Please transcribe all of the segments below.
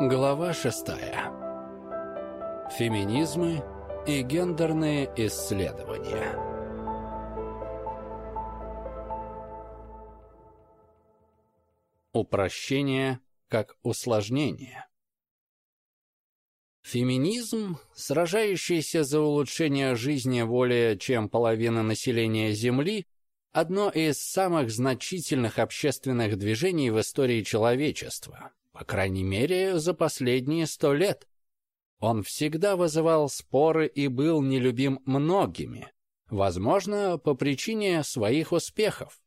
Глава шестая. Феминизмы и гендерные исследования. Упрощение как усложнение. Феминизм, сражающийся за улучшение жизни более чем половины населения Земли, одно из самых значительных общественных движений в истории человечества – по крайней мере, за последние сто лет. Он всегда вызывал споры и был нелюбим многими, возможно, по причине своих успехов.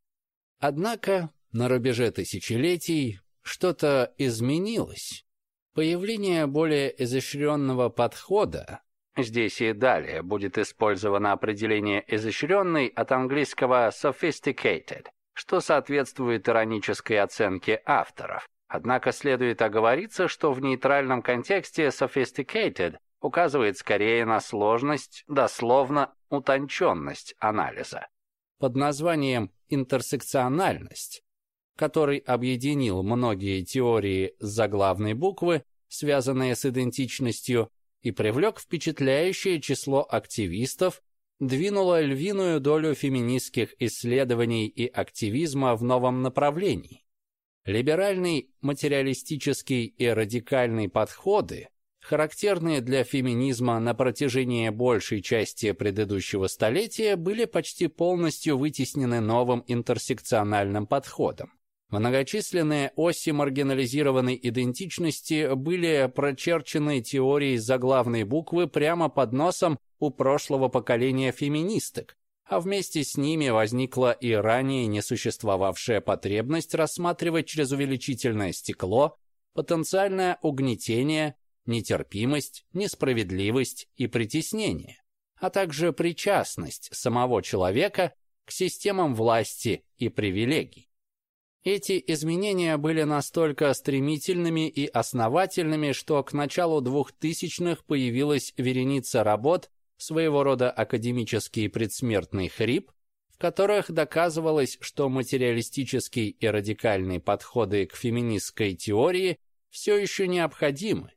Однако на рубеже тысячелетий что-то изменилось. Появление более изощренного подхода Здесь и далее будет использовано определение «изощренный» от английского «sophisticated», что соответствует иронической оценке авторов. Однако следует оговориться, что в нейтральном контексте sophisticated указывает скорее на сложность, дословно утонченность анализа. Под названием интерсекциональность, который объединил многие теории заглавной буквы, связанные с идентичностью, и привлек впечатляющее число активистов, двинула львиную долю феминистских исследований и активизма в новом направлении. Либеральный, материалистический и радикальный подходы, характерные для феминизма на протяжении большей части предыдущего столетия, были почти полностью вытеснены новым интерсекциональным подходом. Многочисленные оси маргинализированной идентичности были прочерчены теорией заглавной буквы прямо под носом у прошлого поколения феминисток, а вместе с ними возникла и ранее не существовавшая потребность рассматривать через увеличительное стекло потенциальное угнетение, нетерпимость, несправедливость и притеснение, а также причастность самого человека к системам власти и привилегий. Эти изменения были настолько стремительными и основательными, что к началу 2000-х появилась вереница работ своего рода академический предсмертный хрип, в которых доказывалось, что материалистические и радикальные подходы к феминистской теории все еще необходимы.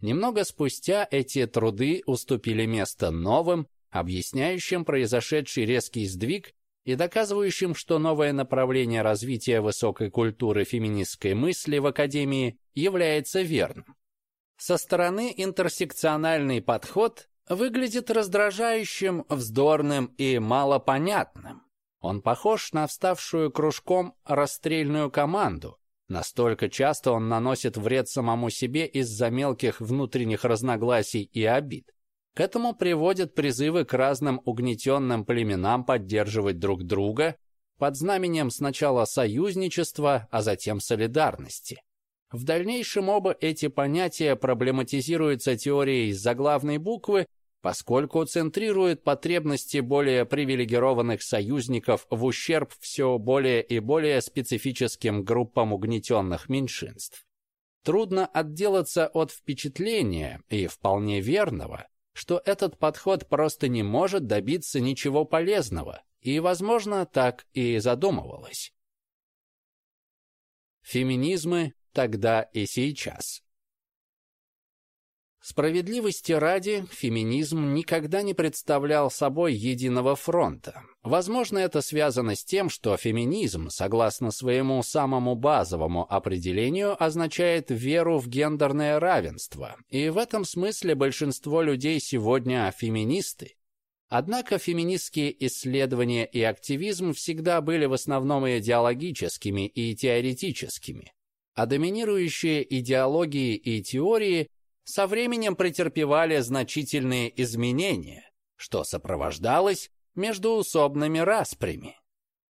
Немного спустя эти труды уступили место новым, объясняющим произошедший резкий сдвиг и доказывающим, что новое направление развития высокой культуры феминистской мысли в Академии является верным. Со стороны интерсекциональный подход выглядит раздражающим, вздорным и малопонятным. Он похож на вставшую кружком расстрельную команду. Настолько часто он наносит вред самому себе из-за мелких внутренних разногласий и обид. К этому приводят призывы к разным угнетенным племенам поддерживать друг друга под знаменем сначала союзничества, а затем солидарности. В дальнейшем оба эти понятия проблематизируются теорией заглавной буквы поскольку центрирует потребности более привилегированных союзников в ущерб все более и более специфическим группам угнетенных меньшинств. Трудно отделаться от впечатления, и вполне верного, что этот подход просто не может добиться ничего полезного, и, возможно, так и задумывалось. Феминизмы тогда и сейчас. Справедливости ради, феминизм никогда не представлял собой единого фронта. Возможно, это связано с тем, что феминизм, согласно своему самому базовому определению, означает веру в гендерное равенство, и в этом смысле большинство людей сегодня феминисты. Однако феминистские исследования и активизм всегда были в основном идеологическими и теоретическими, а доминирующие идеологии и теории со временем претерпевали значительные изменения, что сопровождалось междуусобными распрями.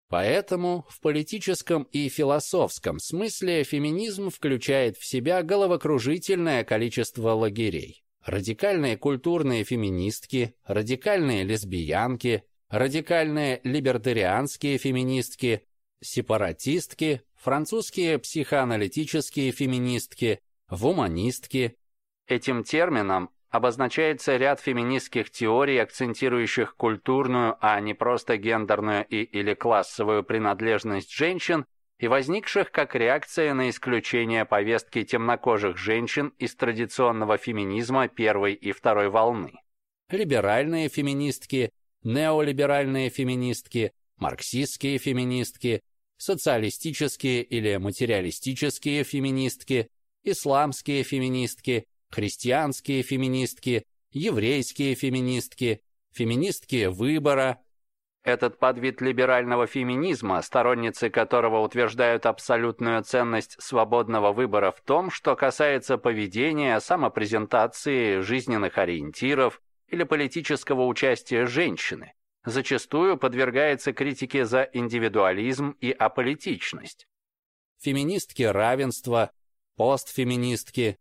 Поэтому в политическом и философском смысле феминизм включает в себя головокружительное количество лагерей. Радикальные культурные феминистки, радикальные лесбиянки, радикальные либертарианские феминистки, сепаратистки, французские психоаналитические феминистки, вуманистки, Этим термином обозначается ряд феминистских теорий, акцентирующих культурную, а не просто гендерную и или классовую принадлежность женщин и возникших как реакция на исключение повестки темнокожих женщин из традиционного феминизма первой и второй волны. Либеральные феминистки, неолиберальные феминистки, марксистские феминистки, социалистические или материалистические феминистки, исламские феминистки, христианские феминистки, еврейские феминистки, феминистки выбора. Этот подвид либерального феминизма, сторонницы которого утверждают абсолютную ценность свободного выбора в том, что касается поведения, самопрезентации, жизненных ориентиров или политического участия женщины, зачастую подвергается критике за индивидуализм и аполитичность. Феминистки равенства, постфеминистки.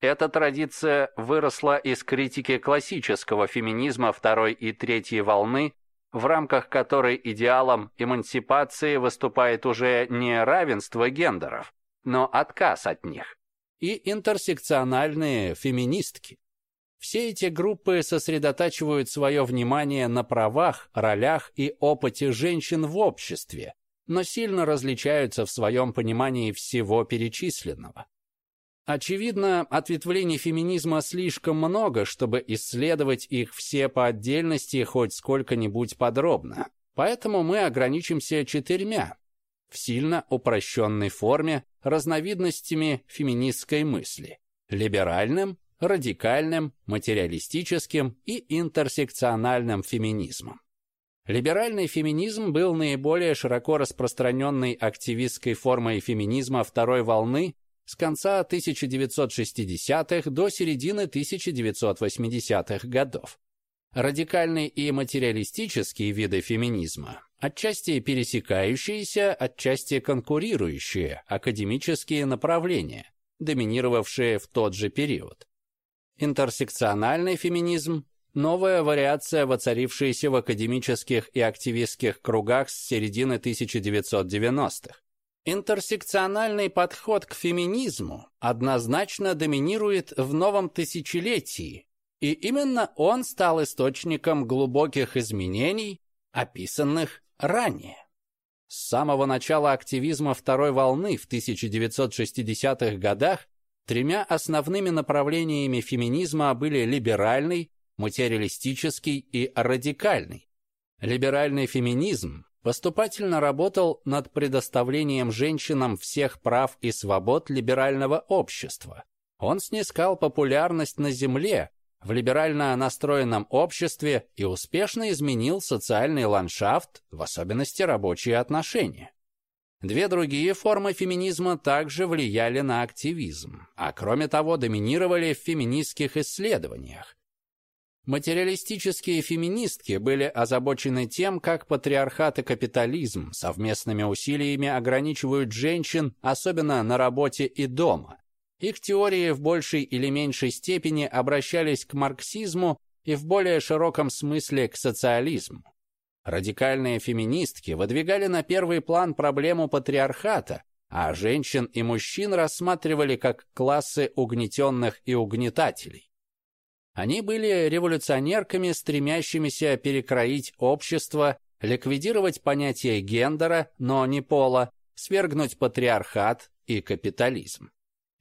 Эта традиция выросла из критики классического феминизма второй и третьей волны, в рамках которой идеалом эмансипации выступает уже не равенство гендеров, но отказ от них, и интерсекциональные феминистки. Все эти группы сосредотачивают свое внимание на правах, ролях и опыте женщин в обществе, но сильно различаются в своем понимании всего перечисленного. Очевидно, ответвлений феминизма слишком много, чтобы исследовать их все по отдельности хоть сколько-нибудь подробно. Поэтому мы ограничимся четырьмя, в сильно упрощенной форме, разновидностями феминистской мысли – либеральным, радикальным, материалистическим и интерсекциональным феминизмом. Либеральный феминизм был наиболее широко распространенной активистской формой феминизма второй волны с конца 1960-х до середины 1980-х годов. Радикальные и материалистические виды феминизма, отчасти пересекающиеся, отчасти конкурирующие академические направления, доминировавшие в тот же период. Интерсекциональный феминизм – новая вариация, воцарившаяся в академических и активистских кругах с середины 1990-х. Интерсекциональный подход к феминизму однозначно доминирует в новом тысячелетии, и именно он стал источником глубоких изменений, описанных ранее. С самого начала активизма второй волны в 1960-х годах Тремя основными направлениями феминизма были либеральный, материалистический и радикальный. Либеральный феминизм поступательно работал над предоставлением женщинам всех прав и свобод либерального общества. Он снискал популярность на Земле, в либерально настроенном обществе и успешно изменил социальный ландшафт, в особенности рабочие отношения. Две другие формы феминизма также влияли на активизм, а кроме того доминировали в феминистских исследованиях. Материалистические феминистки были озабочены тем, как патриархат и капитализм совместными усилиями ограничивают женщин, особенно на работе и дома. Их теории в большей или меньшей степени обращались к марксизму и в более широком смысле к социализму. Радикальные феминистки выдвигали на первый план проблему патриархата, а женщин и мужчин рассматривали как классы угнетенных и угнетателей. Они были революционерками, стремящимися перекроить общество, ликвидировать понятие гендера, но не пола, свергнуть патриархат и капитализм.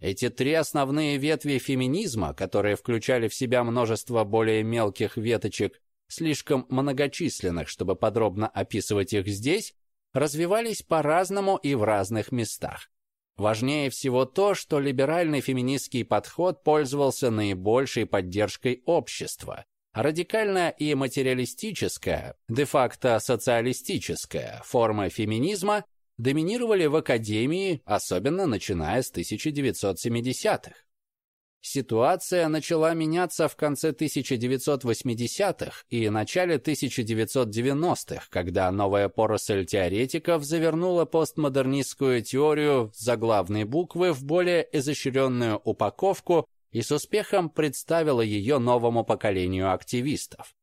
Эти три основные ветви феминизма, которые включали в себя множество более мелких веточек, слишком многочисленных, чтобы подробно описывать их здесь, развивались по-разному и в разных местах. Важнее всего то, что либеральный феминистский подход пользовался наибольшей поддержкой общества, радикальная и материалистическая, де-факто социалистическая форма феминизма доминировали в академии, особенно начиная с 1970-х. Ситуация начала меняться в конце 1980-х и начале 1990-х, когда новая поросль теоретиков завернула постмодернистскую теорию заглавной буквы в более изощренную упаковку и с успехом представила ее новому поколению активистов.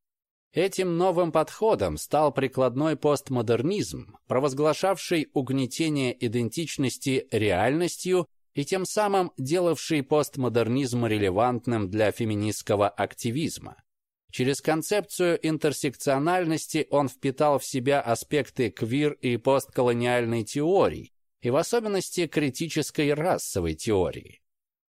Этим новым подходом стал прикладной постмодернизм, провозглашавший угнетение идентичности реальностью и тем самым делавший постмодернизм релевантным для феминистского активизма. Через концепцию интерсекциональности он впитал в себя аспекты квир и постколониальной теории и в особенности критической расовой теории.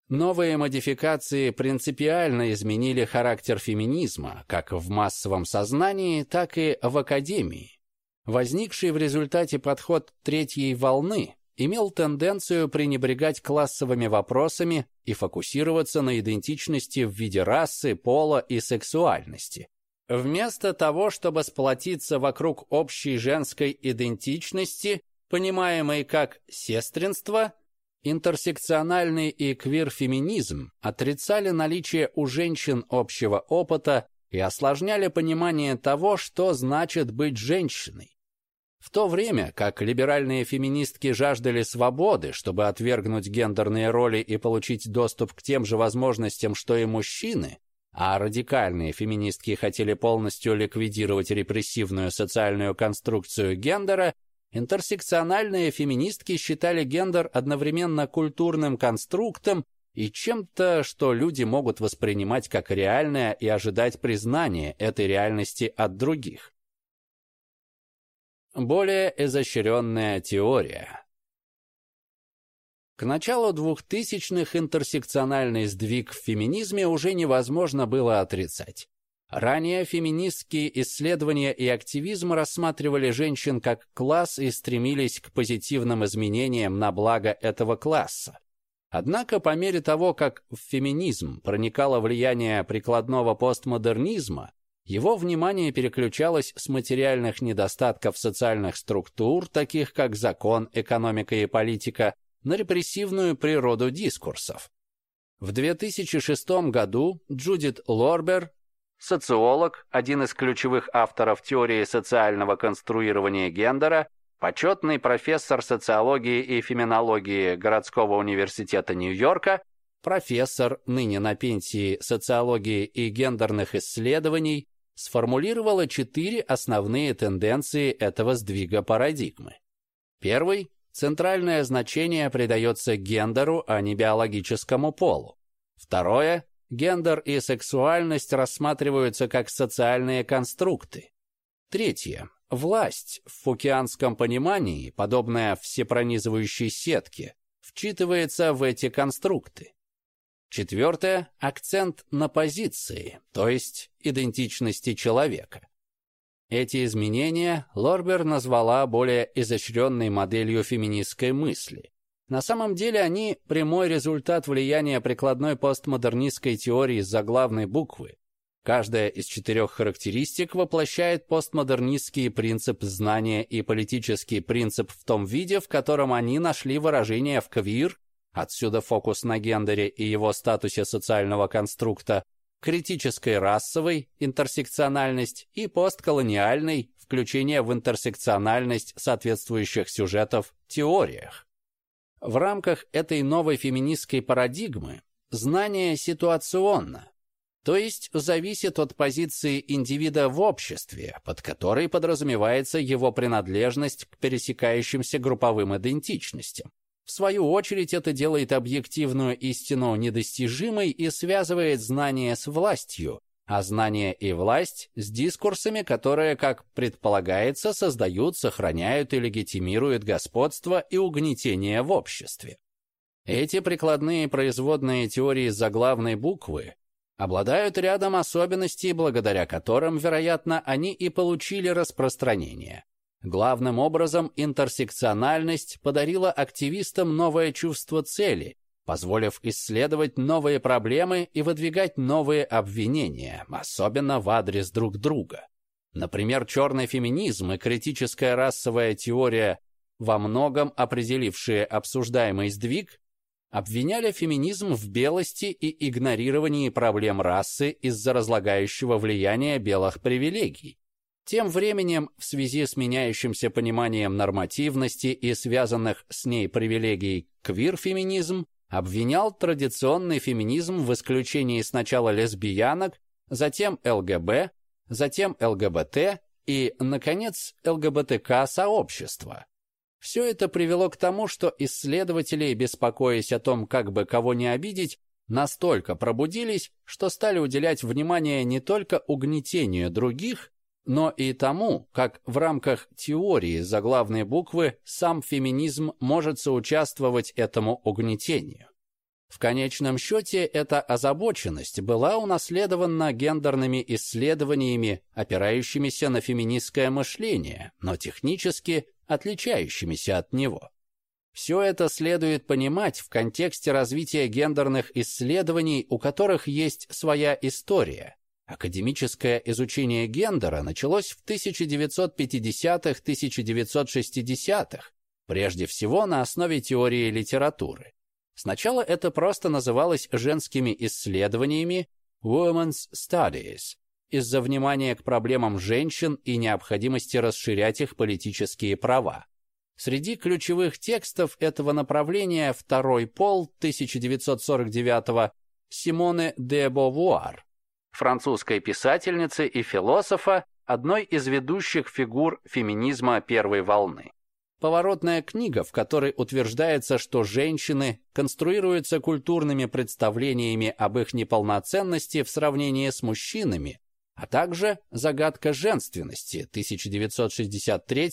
Новые модификации принципиально изменили характер феминизма как в массовом сознании, так и в академии. Возникший в результате подход третьей волны имел тенденцию пренебрегать классовыми вопросами и фокусироваться на идентичности в виде расы, пола и сексуальности. Вместо того, чтобы сплотиться вокруг общей женской идентичности, понимаемой как сестринство – Интерсекциональный и квир-феминизм отрицали наличие у женщин общего опыта и осложняли понимание того, что значит быть женщиной. В то время как либеральные феминистки жаждали свободы, чтобы отвергнуть гендерные роли и получить доступ к тем же возможностям, что и мужчины, а радикальные феминистки хотели полностью ликвидировать репрессивную социальную конструкцию гендера, Интерсекциональные феминистки считали гендер одновременно культурным конструктом и чем-то, что люди могут воспринимать как реальное и ожидать признания этой реальности от других. Более изощренная теория К началу 2000-х интерсекциональный сдвиг в феминизме уже невозможно было отрицать. Ранее феминистские исследования и активизм рассматривали женщин как класс и стремились к позитивным изменениям на благо этого класса. Однако по мере того, как в феминизм проникало влияние прикладного постмодернизма, его внимание переключалось с материальных недостатков социальных структур, таких как закон, экономика и политика, на репрессивную природу дискурсов. В 2006 году Джудит Лорбер социолог, один из ключевых авторов теории социального конструирования гендера, почетный профессор социологии и феминологии городского университета Нью-Йорка, профессор, ныне на пенсии социологии и гендерных исследований, сформулировала четыре основные тенденции этого сдвига парадигмы. Первый – центральное значение придается гендеру, а не биологическому полу. Второе Гендер и сексуальность рассматриваются как социальные конструкты. Третье. Власть в фукианском понимании, подобная всепронизывающей сетке, вчитывается в эти конструкты. Четвертое – акцент на позиции, то есть идентичности человека. Эти изменения Лорбер назвала более изощренной моделью феминистской мысли. На самом деле они прямой результат влияния прикладной постмодернистской теории заглавной буквы. Каждая из четырех характеристик воплощает постмодернистский принцип знания и политический принцип в том виде, в котором они нашли выражение в квир, отсюда фокус на гендере и его статусе социального конструкта, критической расовой, интерсекциональность и постколониальной, включение в интерсекциональность соответствующих сюжетов, теориях. В рамках этой новой феминистской парадигмы знание ситуационно, то есть зависит от позиции индивида в обществе, под которой подразумевается его принадлежность к пересекающимся групповым идентичностям. В свою очередь это делает объективную истину недостижимой и связывает знание с властью, а знание и власть с дискурсами, которые, как предполагается, создают, сохраняют и легитимируют господство и угнетение в обществе. Эти прикладные производные теории заглавной буквы обладают рядом особенностей, благодаря которым, вероятно, они и получили распространение. Главным образом интерсекциональность подарила активистам новое чувство цели, позволив исследовать новые проблемы и выдвигать новые обвинения, особенно в адрес друг друга. Например, черный феминизм и критическая расовая теория, во многом определившие обсуждаемый сдвиг, обвиняли феминизм в белости и игнорировании проблем расы из-за разлагающего влияния белых привилегий. Тем временем, в связи с меняющимся пониманием нормативности и связанных с ней привилегий, квир-феминизм обвинял традиционный феминизм в исключении сначала лесбиянок, затем ЛГБ, затем ЛГБТ и, наконец, ЛГБТК-сообщества. Все это привело к тому, что исследователи, беспокоясь о том, как бы кого не обидеть, настолько пробудились, что стали уделять внимание не только угнетению других, но и тому, как в рамках теории заглавной буквы сам феминизм может соучаствовать этому угнетению. В конечном счете, эта озабоченность была унаследована гендерными исследованиями, опирающимися на феминистское мышление, но технически отличающимися от него. Все это следует понимать в контексте развития гендерных исследований, у которых есть своя история. Академическое изучение гендера началось в 1950-1960-х, прежде всего на основе теории литературы. Сначала это просто называлось женскими исследованиями Women's Studies из-за внимания к проблемам женщин и необходимости расширять их политические права. Среди ключевых текстов этого направления «Второй пол» 1949 Симоне де Бовуар, французской писательницы и философа, одной из ведущих фигур феминизма первой волны. Поворотная книга, в которой утверждается, что женщины конструируются культурными представлениями об их неполноценности в сравнении с мужчинами, а также «Загадка женственности» 1963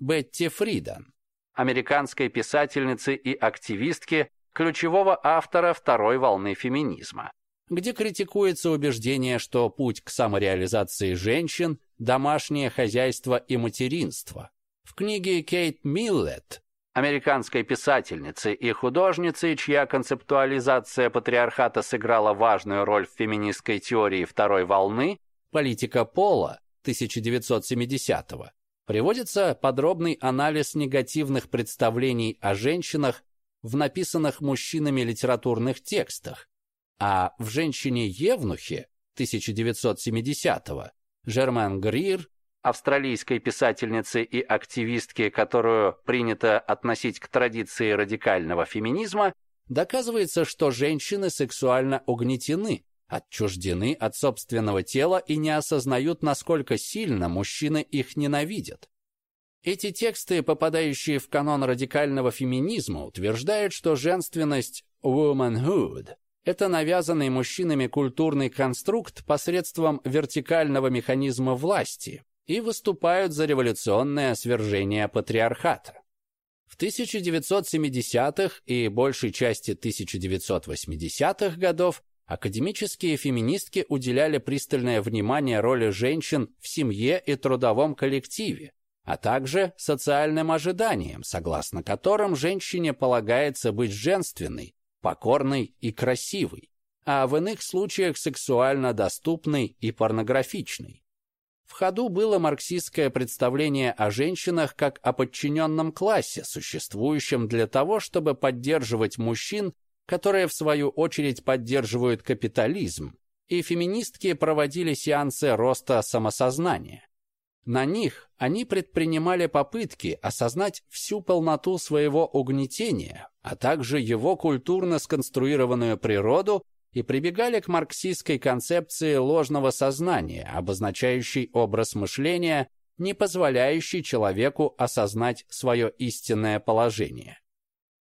Бетти Фридан, американской писательницы и активистки, ключевого автора второй волны феминизма, где критикуется убеждение, что путь к самореализации женщин – домашнее хозяйство и материнство. В книге Кейт Миллет, американской писательницы и художницы, чья концептуализация патриархата сыграла важную роль в феминистской теории второй волны, «Политика пола» 1970-го, приводится подробный анализ негативных представлений о женщинах в написанных мужчинами литературных текстах, а в «Женщине-евнухе» 1970-го Жермен Грир, австралийской писательницы и активистки, которую принято относить к традиции радикального феминизма, доказывается, что женщины сексуально угнетены, отчуждены от собственного тела и не осознают, насколько сильно мужчины их ненавидят. Эти тексты, попадающие в канон радикального феминизма, утверждают, что женственность womanhood – это навязанный мужчинами культурный конструкт посредством вертикального механизма власти и выступают за революционное свержение патриархата. В 1970-х и большей части 1980-х годов Академические феминистки уделяли пристальное внимание роли женщин в семье и трудовом коллективе, а также социальным ожиданиям, согласно которым женщине полагается быть женственной, покорной и красивой, а в иных случаях сексуально доступной и порнографичной. В ходу было марксистское представление о женщинах как о подчиненном классе, существующем для того, чтобы поддерживать мужчин которые в свою очередь поддерживают капитализм, и феминистки проводили сеансы роста самосознания. На них они предпринимали попытки осознать всю полноту своего угнетения, а также его культурно сконструированную природу и прибегали к марксистской концепции ложного сознания, обозначающей образ мышления, не позволяющий человеку осознать свое истинное положение.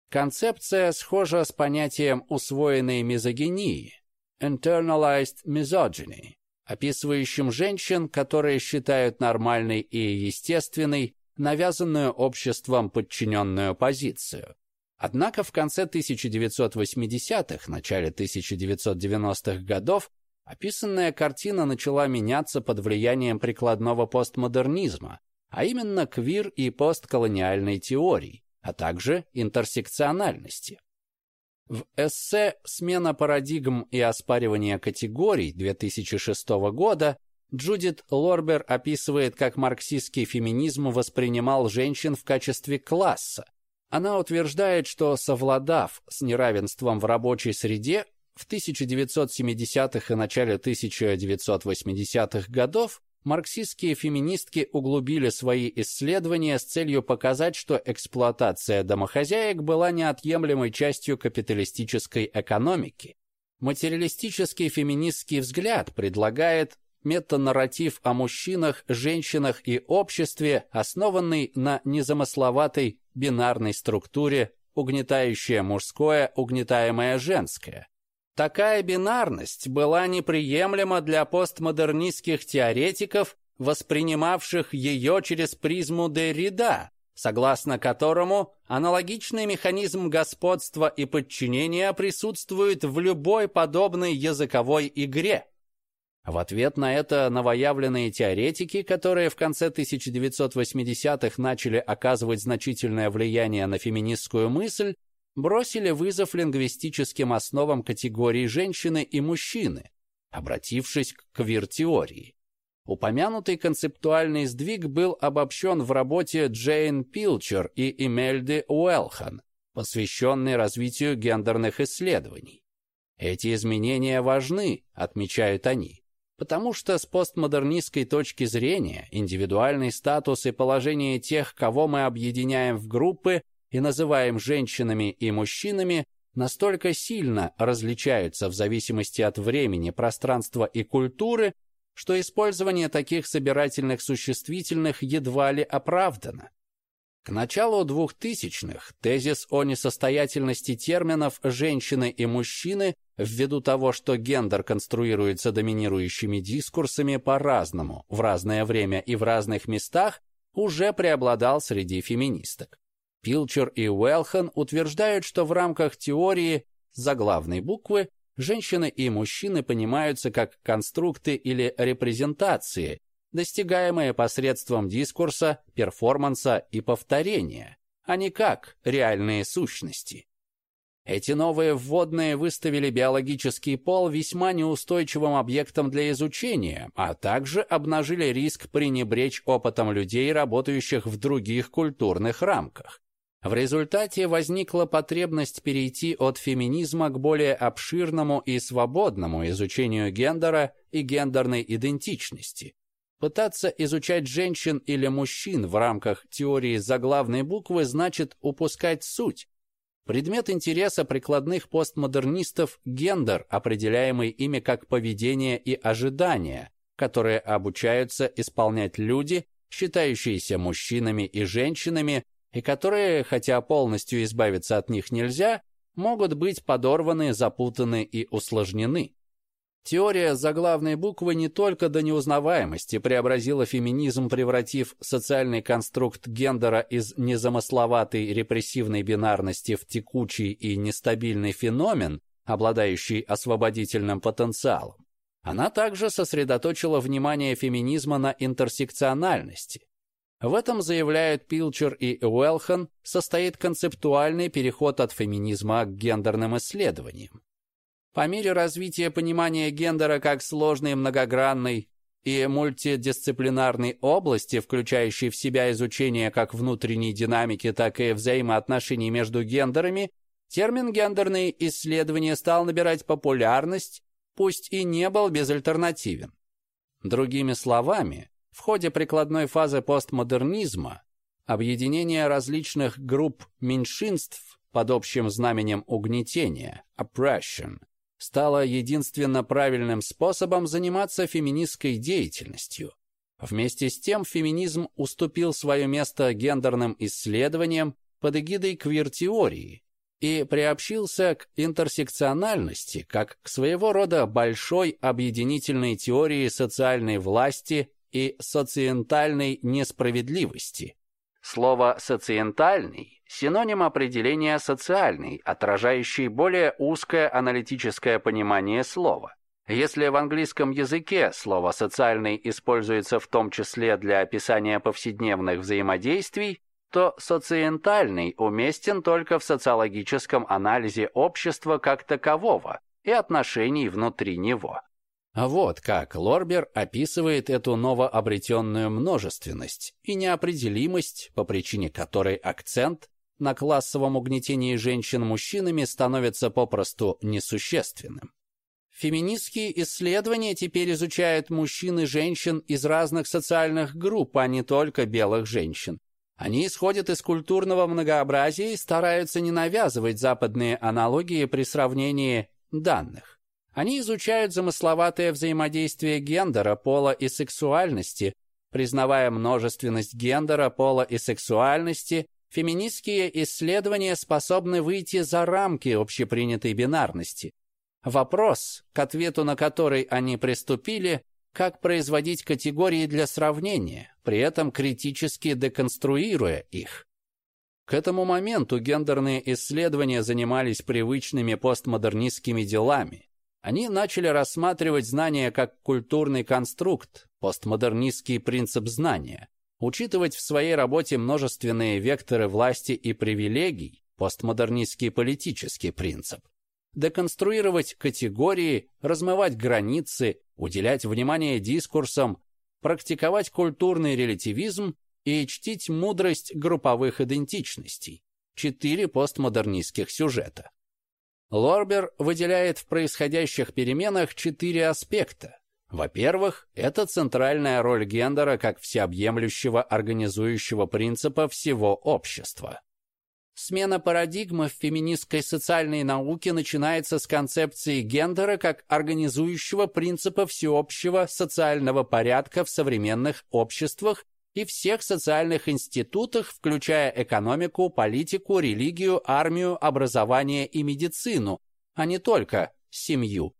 Концепция схожа с понятием усвоенной мизогинии internalized misogyny, описывающим женщин, которые считают нормальной и естественной навязанную обществом подчиненную позицию. Однако в конце 1980-х, начале 1990-х годов описанная картина начала меняться под влиянием прикладного постмодернизма, а именно квир и постколониальной теории а также интерсекциональности. В эссе «Смена парадигм и оспаривание категорий» 2006 года Джудит Лорбер описывает, как марксистский феминизм воспринимал женщин в качестве класса. Она утверждает, что совладав с неравенством в рабочей среде, в 1970-х и начале 1980-х годов марксистские феминистки углубили свои исследования с целью показать, что эксплуатация домохозяек была неотъемлемой частью капиталистической экономики. Материалистический феминистский взгляд предлагает метанарратив о мужчинах, женщинах и обществе, основанный на незамысловатой бинарной структуре угнетающее мужское, угнетаемое женское. Такая бинарность была неприемлема для постмодернистских теоретиков, воспринимавших ее через призму Деррида, согласно которому аналогичный механизм господства и подчинения присутствует в любой подобной языковой игре. В ответ на это новоявленные теоретики, которые в конце 1980-х начали оказывать значительное влияние на феминистскую мысль, бросили вызов лингвистическим основам категории женщины и мужчины, обратившись к квир-теории. Упомянутый концептуальный сдвиг был обобщен в работе Джейн Пилчер и Эмельды Уэлхан, посвященной развитию гендерных исследований. Эти изменения важны, отмечают они, потому что с постмодернистской точки зрения индивидуальный статус и положение тех, кого мы объединяем в группы и называем женщинами и мужчинами, настолько сильно различаются в зависимости от времени, пространства и культуры, что использование таких собирательных существительных едва ли оправдано. К началу 2000-х тезис о несостоятельности терминов «женщины» и «мужчины» ввиду того, что гендер конструируется доминирующими дискурсами по-разному, в разное время и в разных местах, уже преобладал среди феминисток. Пилчер и Уэлхан утверждают, что в рамках теории заглавной буквы женщины и мужчины понимаются как конструкты или репрезентации, достигаемые посредством дискурса, перформанса и повторения, а не как реальные сущности. Эти новые вводные выставили биологический пол весьма неустойчивым объектом для изучения, а также обнажили риск пренебречь опытом людей, работающих в других культурных рамках. В результате возникла потребность перейти от феминизма к более обширному и свободному изучению гендера и гендерной идентичности. Пытаться изучать женщин или мужчин в рамках теории заглавной буквы значит упускать суть. Предмет интереса прикладных постмодернистов – гендер, определяемый ими как поведение и ожидания, которые обучаются исполнять люди, считающиеся мужчинами и женщинами, и которые, хотя полностью избавиться от них нельзя, могут быть подорваны, запутаны и усложнены. Теория заглавной буквы не только до неузнаваемости преобразила феминизм, превратив социальный конструкт гендера из незамысловатой репрессивной бинарности в текучий и нестабильный феномен, обладающий освободительным потенциалом. Она также сосредоточила внимание феминизма на интерсекциональности, в этом, заявляют Пилчер и Уэлхан, состоит концептуальный переход от феминизма к гендерным исследованиям. По мере развития понимания гендера как сложной многогранной и мультидисциплинарной области, включающей в себя изучение как внутренней динамики, так и взаимоотношений между гендерами, термин «гендерные исследования» стал набирать популярность, пусть и не был безальтернативен. Другими словами, в ходе прикладной фазы постмодернизма объединение различных групп меньшинств под общим знаменем угнетения, oppression, стало единственно правильным способом заниматься феминистской деятельностью. Вместе с тем феминизм уступил свое место гендерным исследованиям под эгидой квир-теории и приобщился к интерсекциональности как к своего рода большой объединительной теории социальной власти и социентальной несправедливости. Слово «социентальный» – синоним определения «социальный», отражающий более узкое аналитическое понимание слова. Если в английском языке слово «социальный» используется в том числе для описания повседневных взаимодействий, то социентальный уместен только в социологическом анализе общества как такового и отношений внутри него. А вот как Лорбер описывает эту новообретенную множественность и неопределимость, по причине которой акцент на классовом угнетении женщин мужчинами становится попросту несущественным. Феминистские исследования теперь изучают мужчин и женщин из разных социальных групп, а не только белых женщин. Они исходят из культурного многообразия и стараются не навязывать западные аналогии при сравнении данных. Они изучают замысловатое взаимодействие гендера, пола и сексуальности, признавая множественность гендера, пола и сексуальности, феминистские исследования способны выйти за рамки общепринятой бинарности. Вопрос, к ответу на который они приступили, как производить категории для сравнения, при этом критически деконструируя их. К этому моменту гендерные исследования занимались привычными постмодернистскими делами. Они начали рассматривать знания как культурный конструкт, постмодернистский принцип знания, учитывать в своей работе множественные векторы власти и привилегий, постмодернистский политический принцип, деконструировать категории, размывать границы, уделять внимание дискурсам, практиковать культурный релятивизм и чтить мудрость групповых идентичностей. Четыре постмодернистских сюжета. Лорбер выделяет в происходящих переменах четыре аспекта. Во-первых, это центральная роль гендера как всеобъемлющего организующего принципа всего общества. Смена парадигмы в феминистской социальной науке начинается с концепции гендера как организующего принципа всеобщего социального порядка в современных обществах и всех социальных институтах, включая экономику, политику, религию, армию, образование и медицину, а не только семью.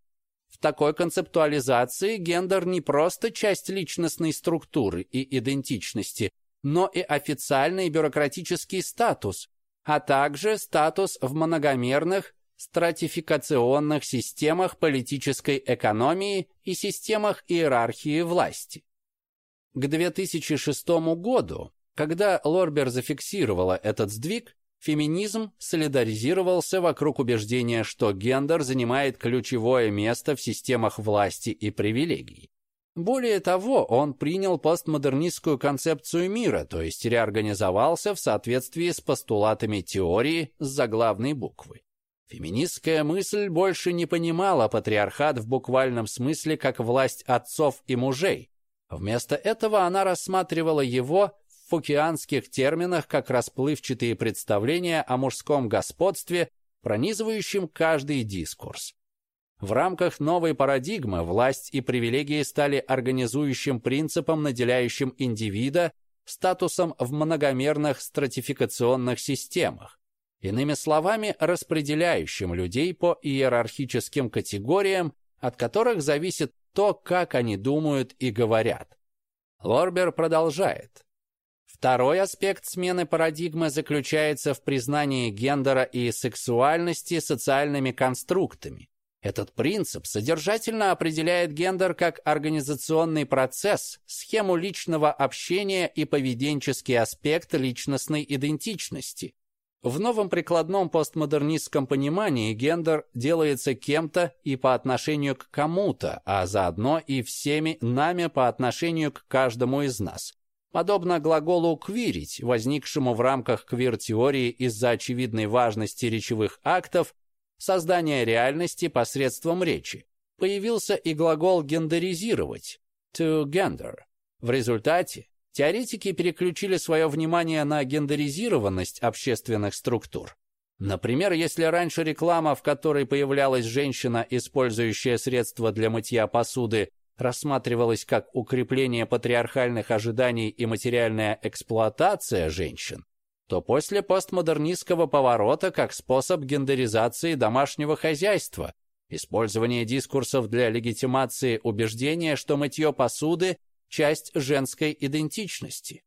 В такой концептуализации гендер не просто часть личностной структуры и идентичности, но и официальный бюрократический статус, а также статус в многомерных стратификационных системах политической экономии и системах иерархии власти. К 2006 году, когда Лорбер зафиксировала этот сдвиг, феминизм солидаризировался вокруг убеждения, что гендер занимает ключевое место в системах власти и привилегий. Более того, он принял постмодернистскую концепцию мира, то есть реорганизовался в соответствии с постулатами теории с заглавной буквы. Феминистская мысль больше не понимала патриархат в буквальном смысле как власть отцов и мужей. Вместо этого она рассматривала его в фукианских терминах как расплывчатые представления о мужском господстве, пронизывающем каждый дискурс. В рамках новой парадигмы власть и привилегии стали организующим принципом, наделяющим индивида статусом в многомерных стратификационных системах. Иными словами, распределяющим людей по иерархическим категориям, от которых зависит то, как они думают и говорят. Лорбер продолжает. Второй аспект смены парадигмы заключается в признании гендера и сексуальности социальными конструктами, этот принцип содержательно определяет гендер как организационный процесс, схему личного общения и поведенческий аспект личностной идентичности. В новом прикладном постмодернистском понимании гендер делается кем-то и по отношению к кому-то, а заодно и всеми нами по отношению к каждому из нас. Подобно глаголу «квирить», возникшему в рамках квир-теории из-за очевидной важности речевых актов, создания реальности посредством речи. Появился и глагол «гендеризировать» – «to gender». В результате теоретики переключили свое внимание на гендеризированность общественных структур. Например, если раньше реклама, в которой появлялась женщина, использующая средства для мытья посуды, рассматривалась как укрепление патриархальных ожиданий и материальная эксплуатация женщин, то после постмодернистского поворота как способ гендеризации домашнего хозяйства, использование дискурсов для легитимации убеждения, что мытье посуды – часть женской идентичности.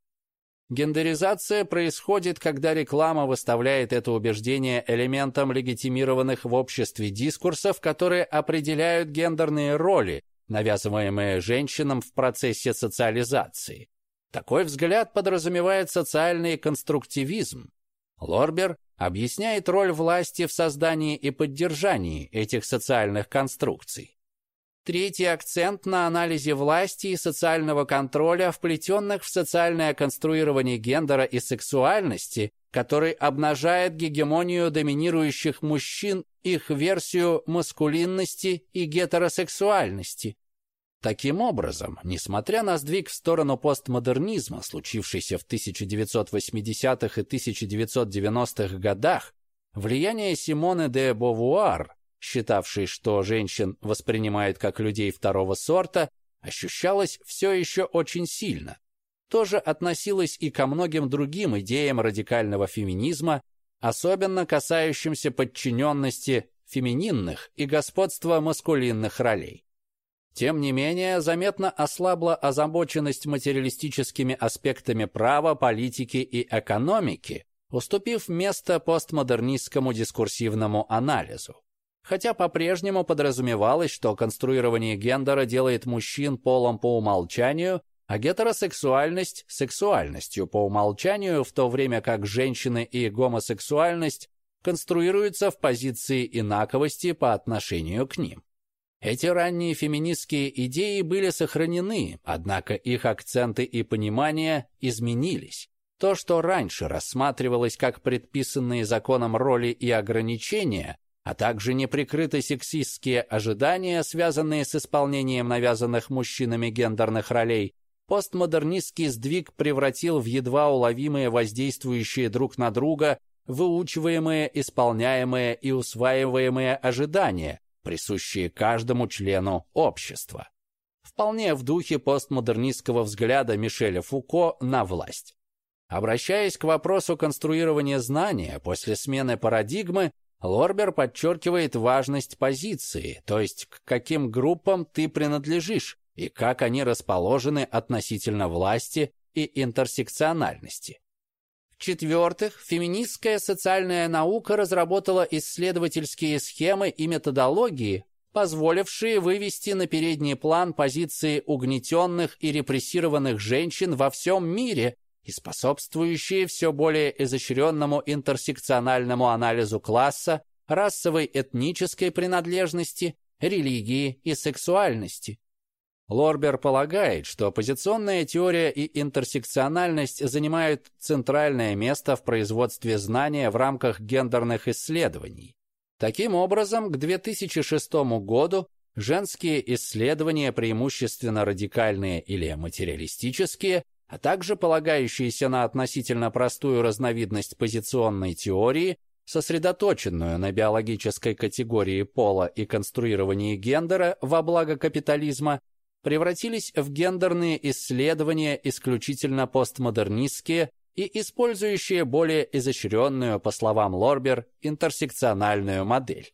Гендеризация происходит, когда реклама выставляет это убеждение элементом легитимированных в обществе дискурсов, которые определяют гендерные роли, навязываемые женщинам в процессе социализации. Такой взгляд подразумевает социальный конструктивизм. Лорбер объясняет роль власти в создании и поддержании этих социальных конструкций. Третий акцент на анализе власти и социального контроля, вплетенных в социальное конструирование гендера и сексуальности, который обнажает гегемонию доминирующих мужчин, их версию маскулинности и гетеросексуальности. Таким образом, несмотря на сдвиг в сторону постмодернизма, случившийся в 1980-х и 1990-х годах, влияние Симоны де Бовуар, считавшей, что женщин воспринимают как людей второго сорта, ощущалось все еще очень сильно. Тоже относилось и ко многим другим идеям радикального феминизма, особенно касающимся подчиненности фемининных и господства маскулинных ролей. Тем не менее, заметно ослабла озабоченность материалистическими аспектами права, политики и экономики, уступив место постмодернистскому дискурсивному анализу. Хотя по-прежнему подразумевалось, что конструирование гендера делает мужчин полом по умолчанию, а гетеросексуальность – сексуальностью по умолчанию, в то время как женщины и гомосексуальность конструируются в позиции инаковости по отношению к ним. Эти ранние феминистские идеи были сохранены, однако их акценты и понимание изменились. То, что раньше рассматривалось как предписанные законом роли и ограничения, а также неприкрытые сексистские ожидания, связанные с исполнением навязанных мужчинами гендерных ролей, постмодернистский сдвиг превратил в едва уловимые воздействующие друг на друга выучиваемые, исполняемые и усваиваемые ожидания, присущие каждому члену общества. Вполне в духе постмодернистского взгляда Мишеля Фуко на власть. Обращаясь к вопросу конструирования знания после смены парадигмы, Лорбер подчеркивает важность позиции, то есть к каким группам ты принадлежишь и как они расположены относительно власти и интерсекциональности. В-четвертых, феминистская социальная наука разработала исследовательские схемы и методологии, позволившие вывести на передний план позиции угнетенных и репрессированных женщин во всем мире и способствующие все более изощренному интерсекциональному анализу класса, расовой этнической принадлежности, религии и сексуальности. Лорбер полагает, что оппозиционная теория и интерсекциональность занимают центральное место в производстве знания в рамках гендерных исследований. Таким образом, к 2006 году женские исследования, преимущественно радикальные или материалистические, а также полагающиеся на относительно простую разновидность позиционной теории, сосредоточенную на биологической категории пола и конструировании гендера во благо капитализма, превратились в гендерные исследования исключительно постмодернистские и использующие более изощренную, по словам Лорбер, интерсекциональную модель.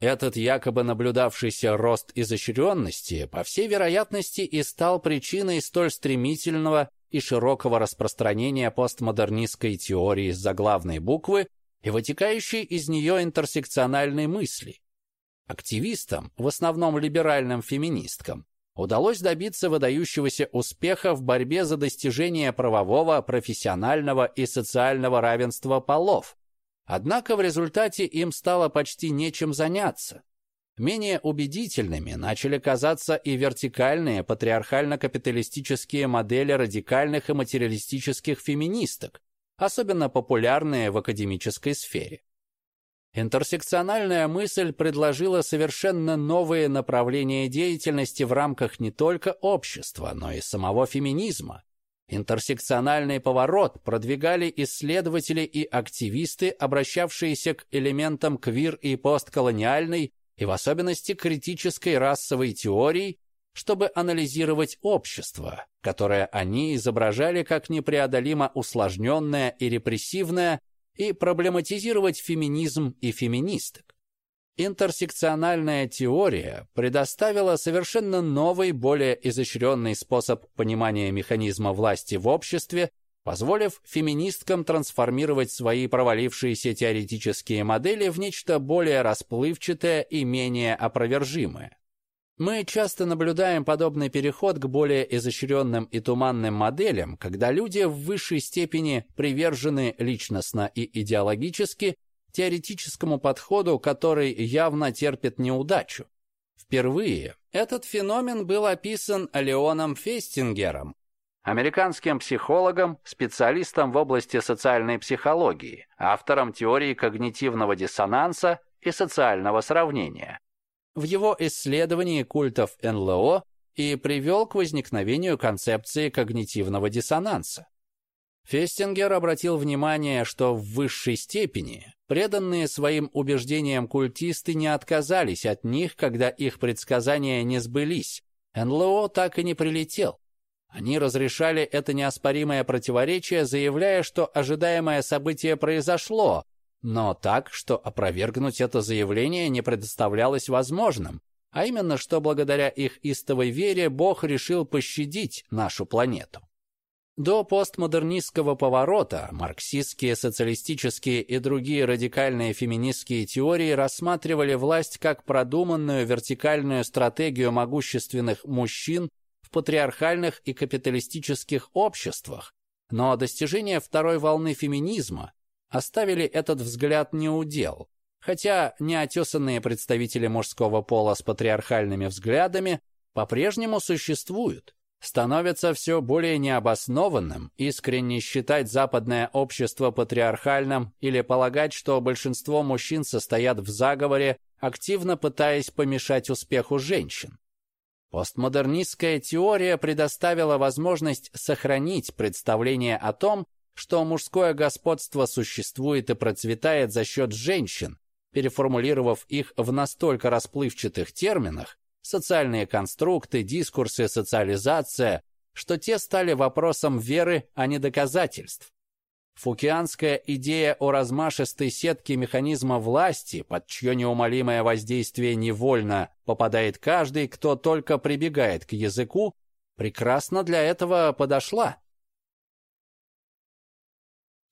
Этот якобы наблюдавшийся рост изощренности, по всей вероятности, и стал причиной столь стремительного и широкого распространения постмодернистской теории заглавной буквы и вытекающей из нее интерсекциональной мысли. Активистам, в основном либеральным феминисткам, удалось добиться выдающегося успеха в борьбе за достижение правового, профессионального и социального равенства полов, Однако в результате им стало почти нечем заняться. Менее убедительными начали казаться и вертикальные патриархально-капиталистические модели радикальных и материалистических феминисток, особенно популярные в академической сфере. Интерсекциональная мысль предложила совершенно новые направления деятельности в рамках не только общества, но и самого феминизма, Интерсекциональный поворот продвигали исследователи и активисты, обращавшиеся к элементам квир и постколониальной и в особенности критической расовой теории, чтобы анализировать общество, которое они изображали как непреодолимо усложненное и репрессивное, и проблематизировать феминизм и феминисток. Интерсекциональная теория предоставила совершенно новый, более изощренный способ понимания механизма власти в обществе, позволив феминисткам трансформировать свои провалившиеся теоретические модели в нечто более расплывчатое и менее опровержимое. Мы часто наблюдаем подобный переход к более изощренным и туманным моделям, когда люди в высшей степени привержены личностно и идеологически теоретическому подходу, который явно терпит неудачу. Впервые этот феномен был описан Леоном Фестингером, американским психологом, специалистом в области социальной психологии, автором теории когнитивного диссонанса и социального сравнения. В его исследовании культов НЛО и привел к возникновению концепции когнитивного диссонанса. Фестингер обратил внимание, что в высшей степени преданные своим убеждениям культисты не отказались от них, когда их предсказания не сбылись. НЛО так и не прилетел. Они разрешали это неоспоримое противоречие, заявляя, что ожидаемое событие произошло, но так, что опровергнуть это заявление не предоставлялось возможным, а именно, что благодаря их истовой вере Бог решил пощадить нашу планету. До постмодернистского поворота марксистские, социалистические и другие радикальные феминистские теории рассматривали власть как продуманную вертикальную стратегию могущественных мужчин в патриархальных и капиталистических обществах, но достижения второй волны феминизма оставили этот взгляд неудел, хотя неотесанные представители мужского пола с патриархальными взглядами по-прежнему существуют становится все более необоснованным искренне считать западное общество патриархальным или полагать, что большинство мужчин состоят в заговоре, активно пытаясь помешать успеху женщин. Постмодернистская теория предоставила возможность сохранить представление о том, что мужское господство существует и процветает за счет женщин, переформулировав их в настолько расплывчатых терминах, социальные конструкты, дискурсы, социализация, что те стали вопросом веры, а не доказательств. Фукианская идея о размашистой сетке механизма власти, под чье неумолимое воздействие невольно попадает каждый, кто только прибегает к языку, прекрасно для этого подошла.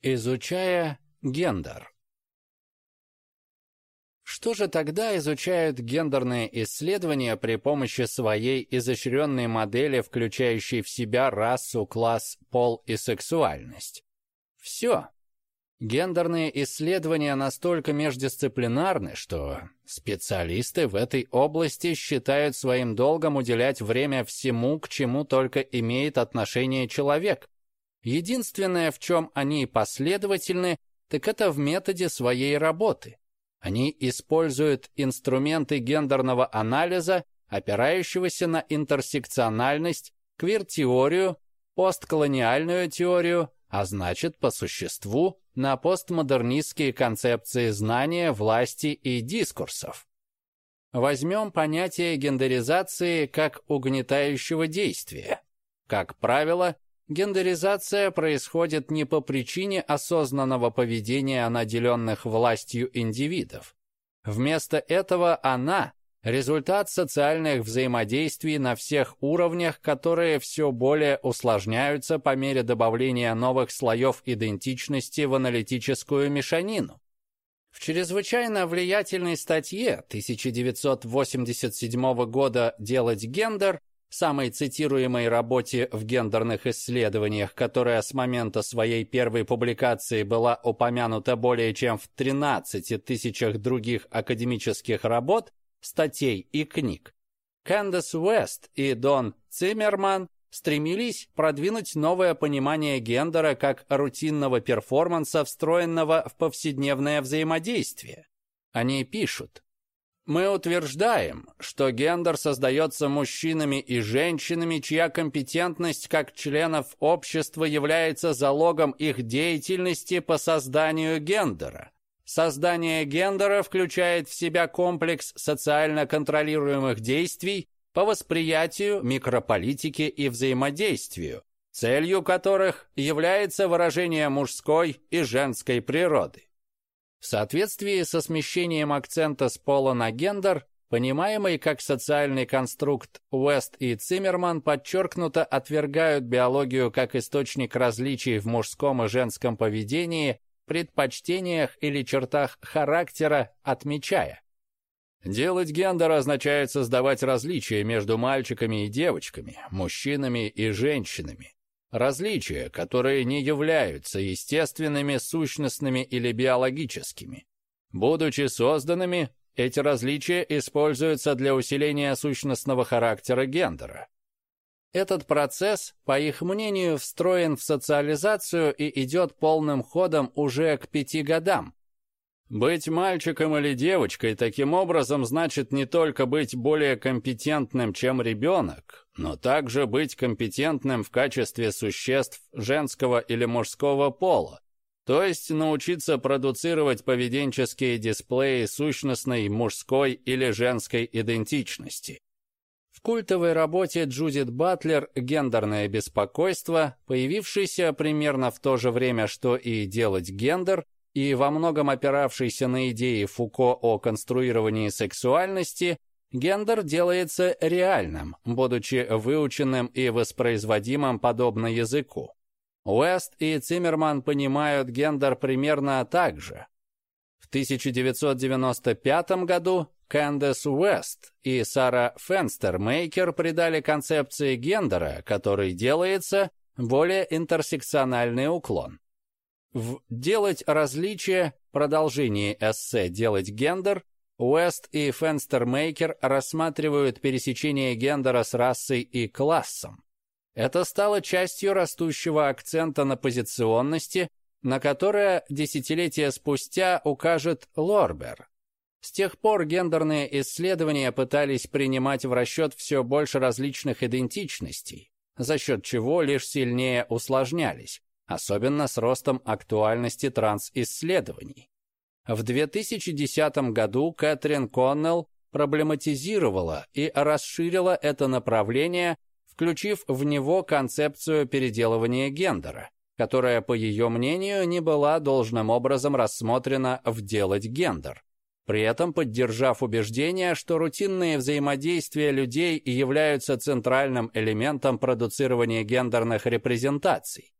Изучая гендер что же тогда изучают гендерные исследования при помощи своей изощренной модели, включающей в себя расу, класс, пол и сексуальность? Все. Гендерные исследования настолько междисциплинарны, что специалисты в этой области считают своим долгом уделять время всему, к чему только имеет отношение человек. Единственное, в чем они последовательны, так это в методе своей работы. Они используют инструменты гендерного анализа, опирающегося на интерсекциональность, квир-теорию, постколониальную теорию, а значит, по существу, на постмодернистские концепции знания, власти и дискурсов. Возьмем понятие гендеризации как угнетающего действия. Как правило, Гендеризация происходит не по причине осознанного поведения наделенных властью индивидов. Вместо этого она – результат социальных взаимодействий на всех уровнях, которые все более усложняются по мере добавления новых слоев идентичности в аналитическую мешанину. В чрезвычайно влиятельной статье 1987 года «Делать гендер» самой цитируемой работе в гендерных исследованиях, которая с момента своей первой публикации была упомянута более чем в 13 тысячах других академических работ, статей и книг. Кэндис Уэст и Дон Циммерман стремились продвинуть новое понимание гендера как рутинного перформанса, встроенного в повседневное взаимодействие. Они пишут, мы утверждаем, что гендер создается мужчинами и женщинами, чья компетентность как членов общества является залогом их деятельности по созданию гендера. Создание гендера включает в себя комплекс социально контролируемых действий по восприятию, микрополитике и взаимодействию, целью которых является выражение мужской и женской природы. В соответствии со смещением акцента с пола на гендер, понимаемый как социальный конструкт Уэст и Циммерман подчеркнуто отвергают биологию как источник различий в мужском и женском поведении, предпочтениях или чертах характера, отмечая. Делать гендер означает создавать различия между мальчиками и девочками, мужчинами и женщинами, Различия, которые не являются естественными, сущностными или биологическими. Будучи созданными, эти различия используются для усиления сущностного характера гендера. Этот процесс, по их мнению, встроен в социализацию и идет полным ходом уже к пяти годам, быть мальчиком или девочкой таким образом значит не только быть более компетентным, чем ребенок, но также быть компетентным в качестве существ женского или мужского пола, то есть научиться продуцировать поведенческие дисплеи сущностной мужской или женской идентичности. В культовой работе Джудит Батлер «Гендерное беспокойство», появившейся примерно в то же время, что и «Делать гендер», и во многом опиравшийся на идеи Фуко о конструировании сексуальности, гендер делается реальным, будучи выученным и воспроизводимым подобно языку. Уэст и Циммерман понимают гендер примерно так же. В 1995 году Кэндес Уэст и Сара Фенстермейкер придали концепции гендера, который делается, более интерсекциональный уклон. В «Делать различия» продолжении эссе «Делать гендер» Уэст и Фенстермейкер рассматривают пересечение гендера с расой и классом. Это стало частью растущего акцента на позиционности, на которое десятилетия спустя укажет Лорбер. С тех пор гендерные исследования пытались принимать в расчет все больше различных идентичностей, за счет чего лишь сильнее усложнялись, особенно с ростом актуальности транс-исследований. В 2010 году Кэтрин Коннелл проблематизировала и расширила это направление, включив в него концепцию переделывания гендера, которая, по ее мнению, не была должным образом рассмотрена в «делать гендер», при этом поддержав убеждение, что рутинные взаимодействия людей являются центральным элементом продуцирования гендерных репрезентаций.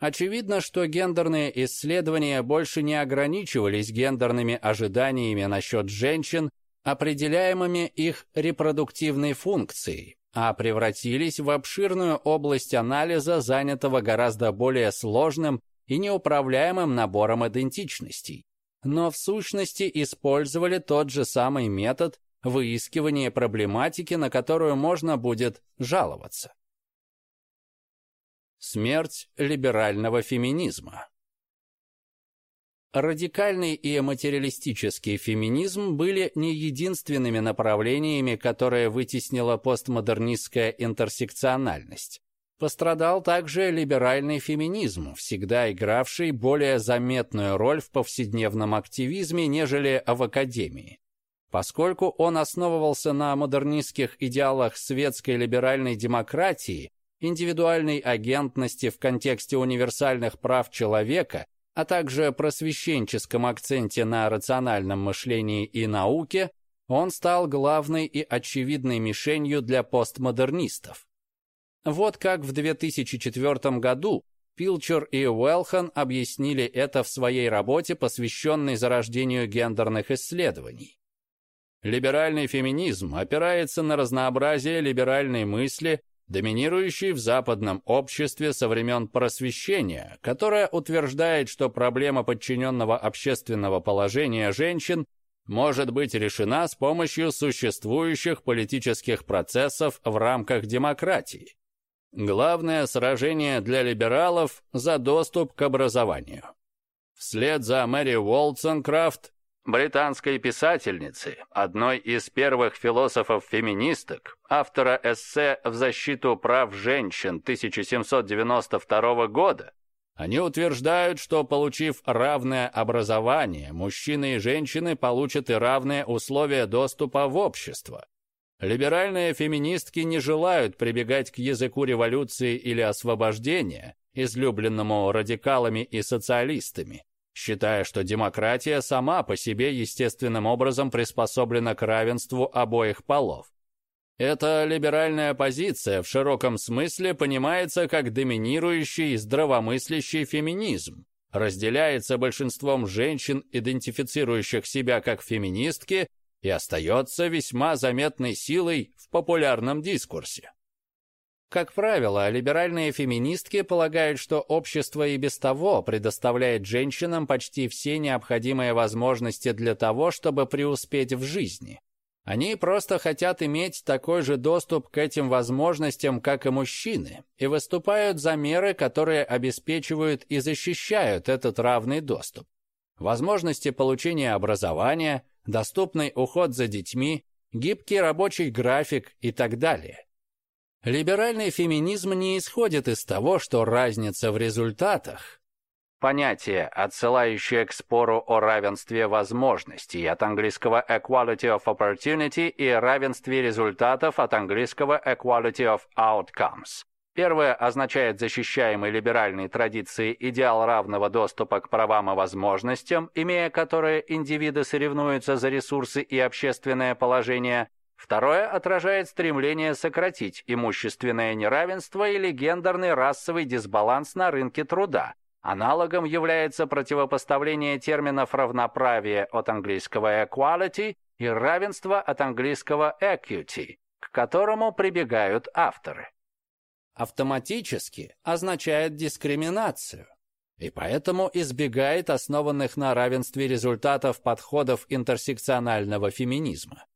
Очевидно, что гендерные исследования больше не ограничивались гендерными ожиданиями насчет женщин, определяемыми их репродуктивной функцией, а превратились в обширную область анализа, занятого гораздо более сложным и неуправляемым набором идентичностей но в сущности использовали тот же самый метод выискивания проблематики, на которую можно будет жаловаться. Смерть либерального феминизма Радикальный и материалистический феминизм были не единственными направлениями, которые вытеснила постмодернистская интерсекциональность. Пострадал также либеральный феминизм, всегда игравший более заметную роль в повседневном активизме, нежели в академии. Поскольку он основывался на модернистских идеалах светской либеральной демократии, индивидуальной агентности в контексте универсальных прав человека, а также просвещенческом акценте на рациональном мышлении и науке, он стал главной и очевидной мишенью для постмодернистов. Вот как в 2004 году Пилчер и Уэлхан объяснили это в своей работе, посвященной зарождению гендерных исследований. Либеральный феминизм опирается на разнообразие либеральной мысли, доминирующей в западном обществе со времен просвещения, которая утверждает, что проблема подчиненного общественного положения женщин может быть решена с помощью существующих политических процессов в рамках демократии. Главное сражение для либералов за доступ к образованию. Вслед за Мэри Уолтсонкрафт, британской писательницы, одной из первых философов-феминисток, автора эссе «В защиту прав женщин» 1792 года, они утверждают, что, получив равное образование, мужчины и женщины получат и равные условия доступа в общество. Либеральные феминистки не желают прибегать к языку революции или освобождения, излюбленному радикалами и социалистами, считая, что демократия сама по себе естественным образом приспособлена к равенству обоих полов. Эта либеральная позиция в широком смысле понимается как доминирующий здравомыслящий феминизм, разделяется большинством женщин, идентифицирующих себя как феминистки, и остается весьма заметной силой в популярном дискурсе. Как правило, либеральные феминистки полагают, что общество и без того предоставляет женщинам почти все необходимые возможности для того, чтобы преуспеть в жизни. Они просто хотят иметь такой же доступ к этим возможностям, как и мужчины, и выступают за меры, которые обеспечивают и защищают этот равный доступ. Возможности получения образования, доступный уход за детьми, гибкий рабочий график и так далее. Либеральный феминизм не исходит из того, что разница в результатах Понятие, отсылающее к спору о равенстве возможностей от английского equality of opportunity и равенстве результатов от английского equality of outcomes. Первое означает защищаемый либеральной традицией идеал равного доступа к правам и возможностям, имея которые индивиды соревнуются за ресурсы и общественное положение. Второе отражает стремление сократить имущественное неравенство или гендерный расовый дисбаланс на рынке труда. Аналогом является противопоставление терминов равноправие от английского equality и равенство от английского equity, к которому прибегают авторы. Автоматически означает дискриминацию, и поэтому избегает основанных на равенстве результатов подходов интерсекционального феминизма.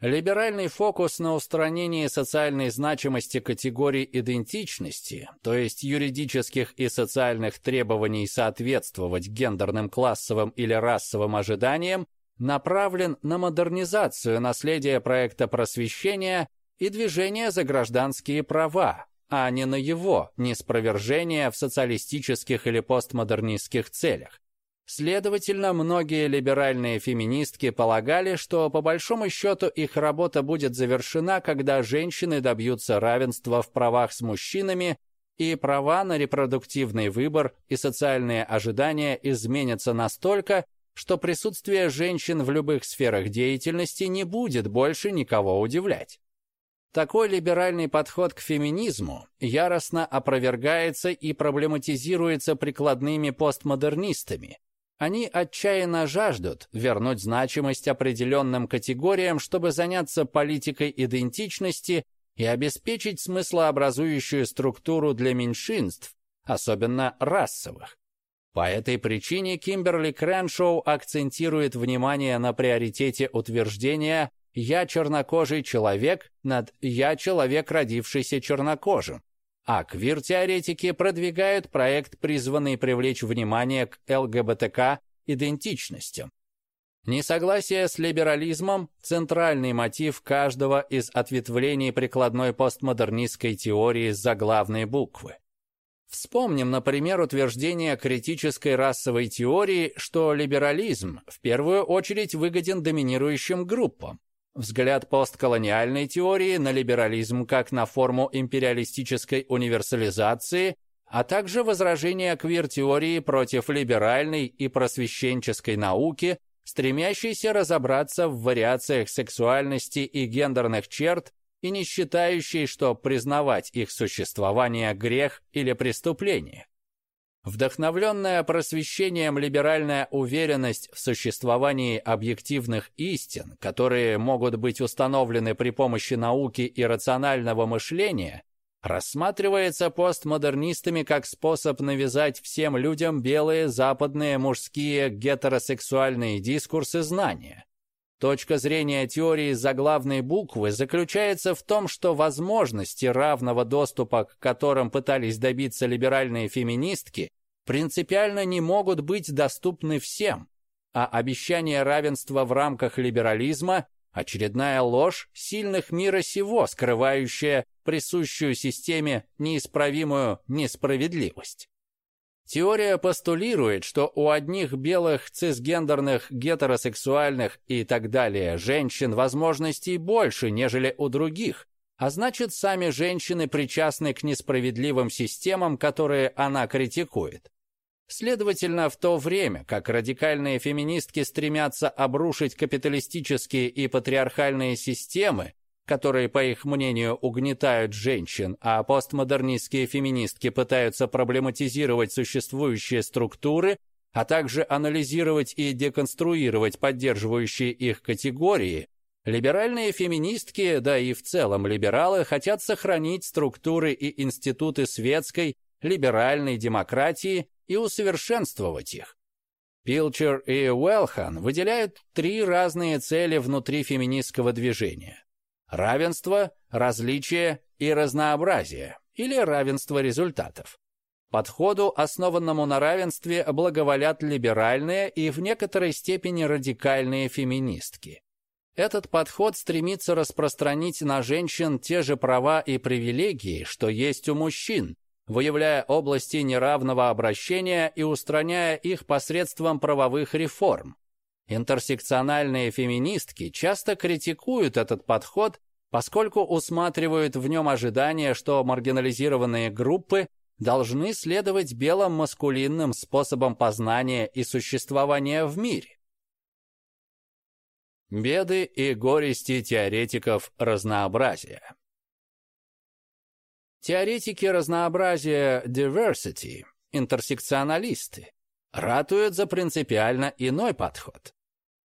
Либеральный фокус на устранении социальной значимости категорий идентичности, то есть юридических и социальных требований соответствовать гендерным, классовым или расовым ожиданиям, направлен на модернизацию наследия проекта просвещения и движения за гражданские права, а не на его неспровержение в социалистических или постмодернистских целях. Следовательно, многие либеральные феминистки полагали, что по большому счету их работа будет завершена, когда женщины добьются равенства в правах с мужчинами и права на репродуктивный выбор и социальные ожидания изменятся настолько, что присутствие женщин в любых сферах деятельности не будет больше никого удивлять. Такой либеральный подход к феминизму яростно опровергается и проблематизируется прикладными постмодернистами. Они отчаянно жаждут вернуть значимость определенным категориям, чтобы заняться политикой идентичности и обеспечить смыслообразующую структуру для меньшинств, особенно расовых. По этой причине Кимберли Крэншоу акцентирует внимание на приоритете утверждения «я чернокожий человек» над «я человек, родившийся чернокожим», а квир-теоретики продвигают проект, призванный привлечь внимание к ЛГБТК идентичностям. Несогласие с либерализмом – центральный мотив каждого из ответвлений прикладной постмодернистской теории с заглавной буквы. Вспомним, например, утверждение критической расовой теории, что либерализм в первую очередь выгоден доминирующим группам. Взгляд постколониальной теории на либерализм как на форму империалистической универсализации, а также возражение квир-теории против либеральной и просвещенческой науки, стремящейся разобраться в вариациях сексуальности и гендерных черт и не считающий, что признавать их существование грех или преступление. Вдохновленная просвещением либеральная уверенность в существовании объективных истин, которые могут быть установлены при помощи науки и рационального мышления, рассматривается постмодернистами как способ навязать всем людям белые западные мужские гетеросексуальные дискурсы знания. Точка зрения теории заглавной буквы заключается в том, что возможности равного доступа, к которым пытались добиться либеральные феминистки, принципиально не могут быть доступны всем, а обещание равенства в рамках либерализма – очередная ложь сильных мира сего, скрывающая присущую системе неисправимую несправедливость. Теория постулирует, что у одних белых, цисгендерных, гетеросексуальных и так далее женщин возможностей больше, нежели у других, а значит, сами женщины причастны к несправедливым системам, которые она критикует. Следовательно, в то время, как радикальные феминистки стремятся обрушить капиталистические и патриархальные системы, которые, по их мнению, угнетают женщин, а постмодернистские феминистки пытаются проблематизировать существующие структуры, а также анализировать и деконструировать поддерживающие их категории, либеральные феминистки, да и в целом либералы, хотят сохранить структуры и институты светской, либеральной демократии и усовершенствовать их. Пилчер и Уэлхан выделяют три разные цели внутри феминистского движения. Равенство, различие и разнообразие, или равенство результатов. Подходу, основанному на равенстве, благоволят либеральные и в некоторой степени радикальные феминистки. Этот подход стремится распространить на женщин те же права и привилегии, что есть у мужчин, выявляя области неравного обращения и устраняя их посредством правовых реформ. Интерсекциональные феминистки часто критикуют этот подход, поскольку усматривают в нем ожидание, что маргинализированные группы должны следовать белым маскулинным способам познания и существования в мире. Беды и горести теоретиков разнообразия. Теоретики разнообразия diversity, интерсекционалисты, ратуют за принципиально иной подход.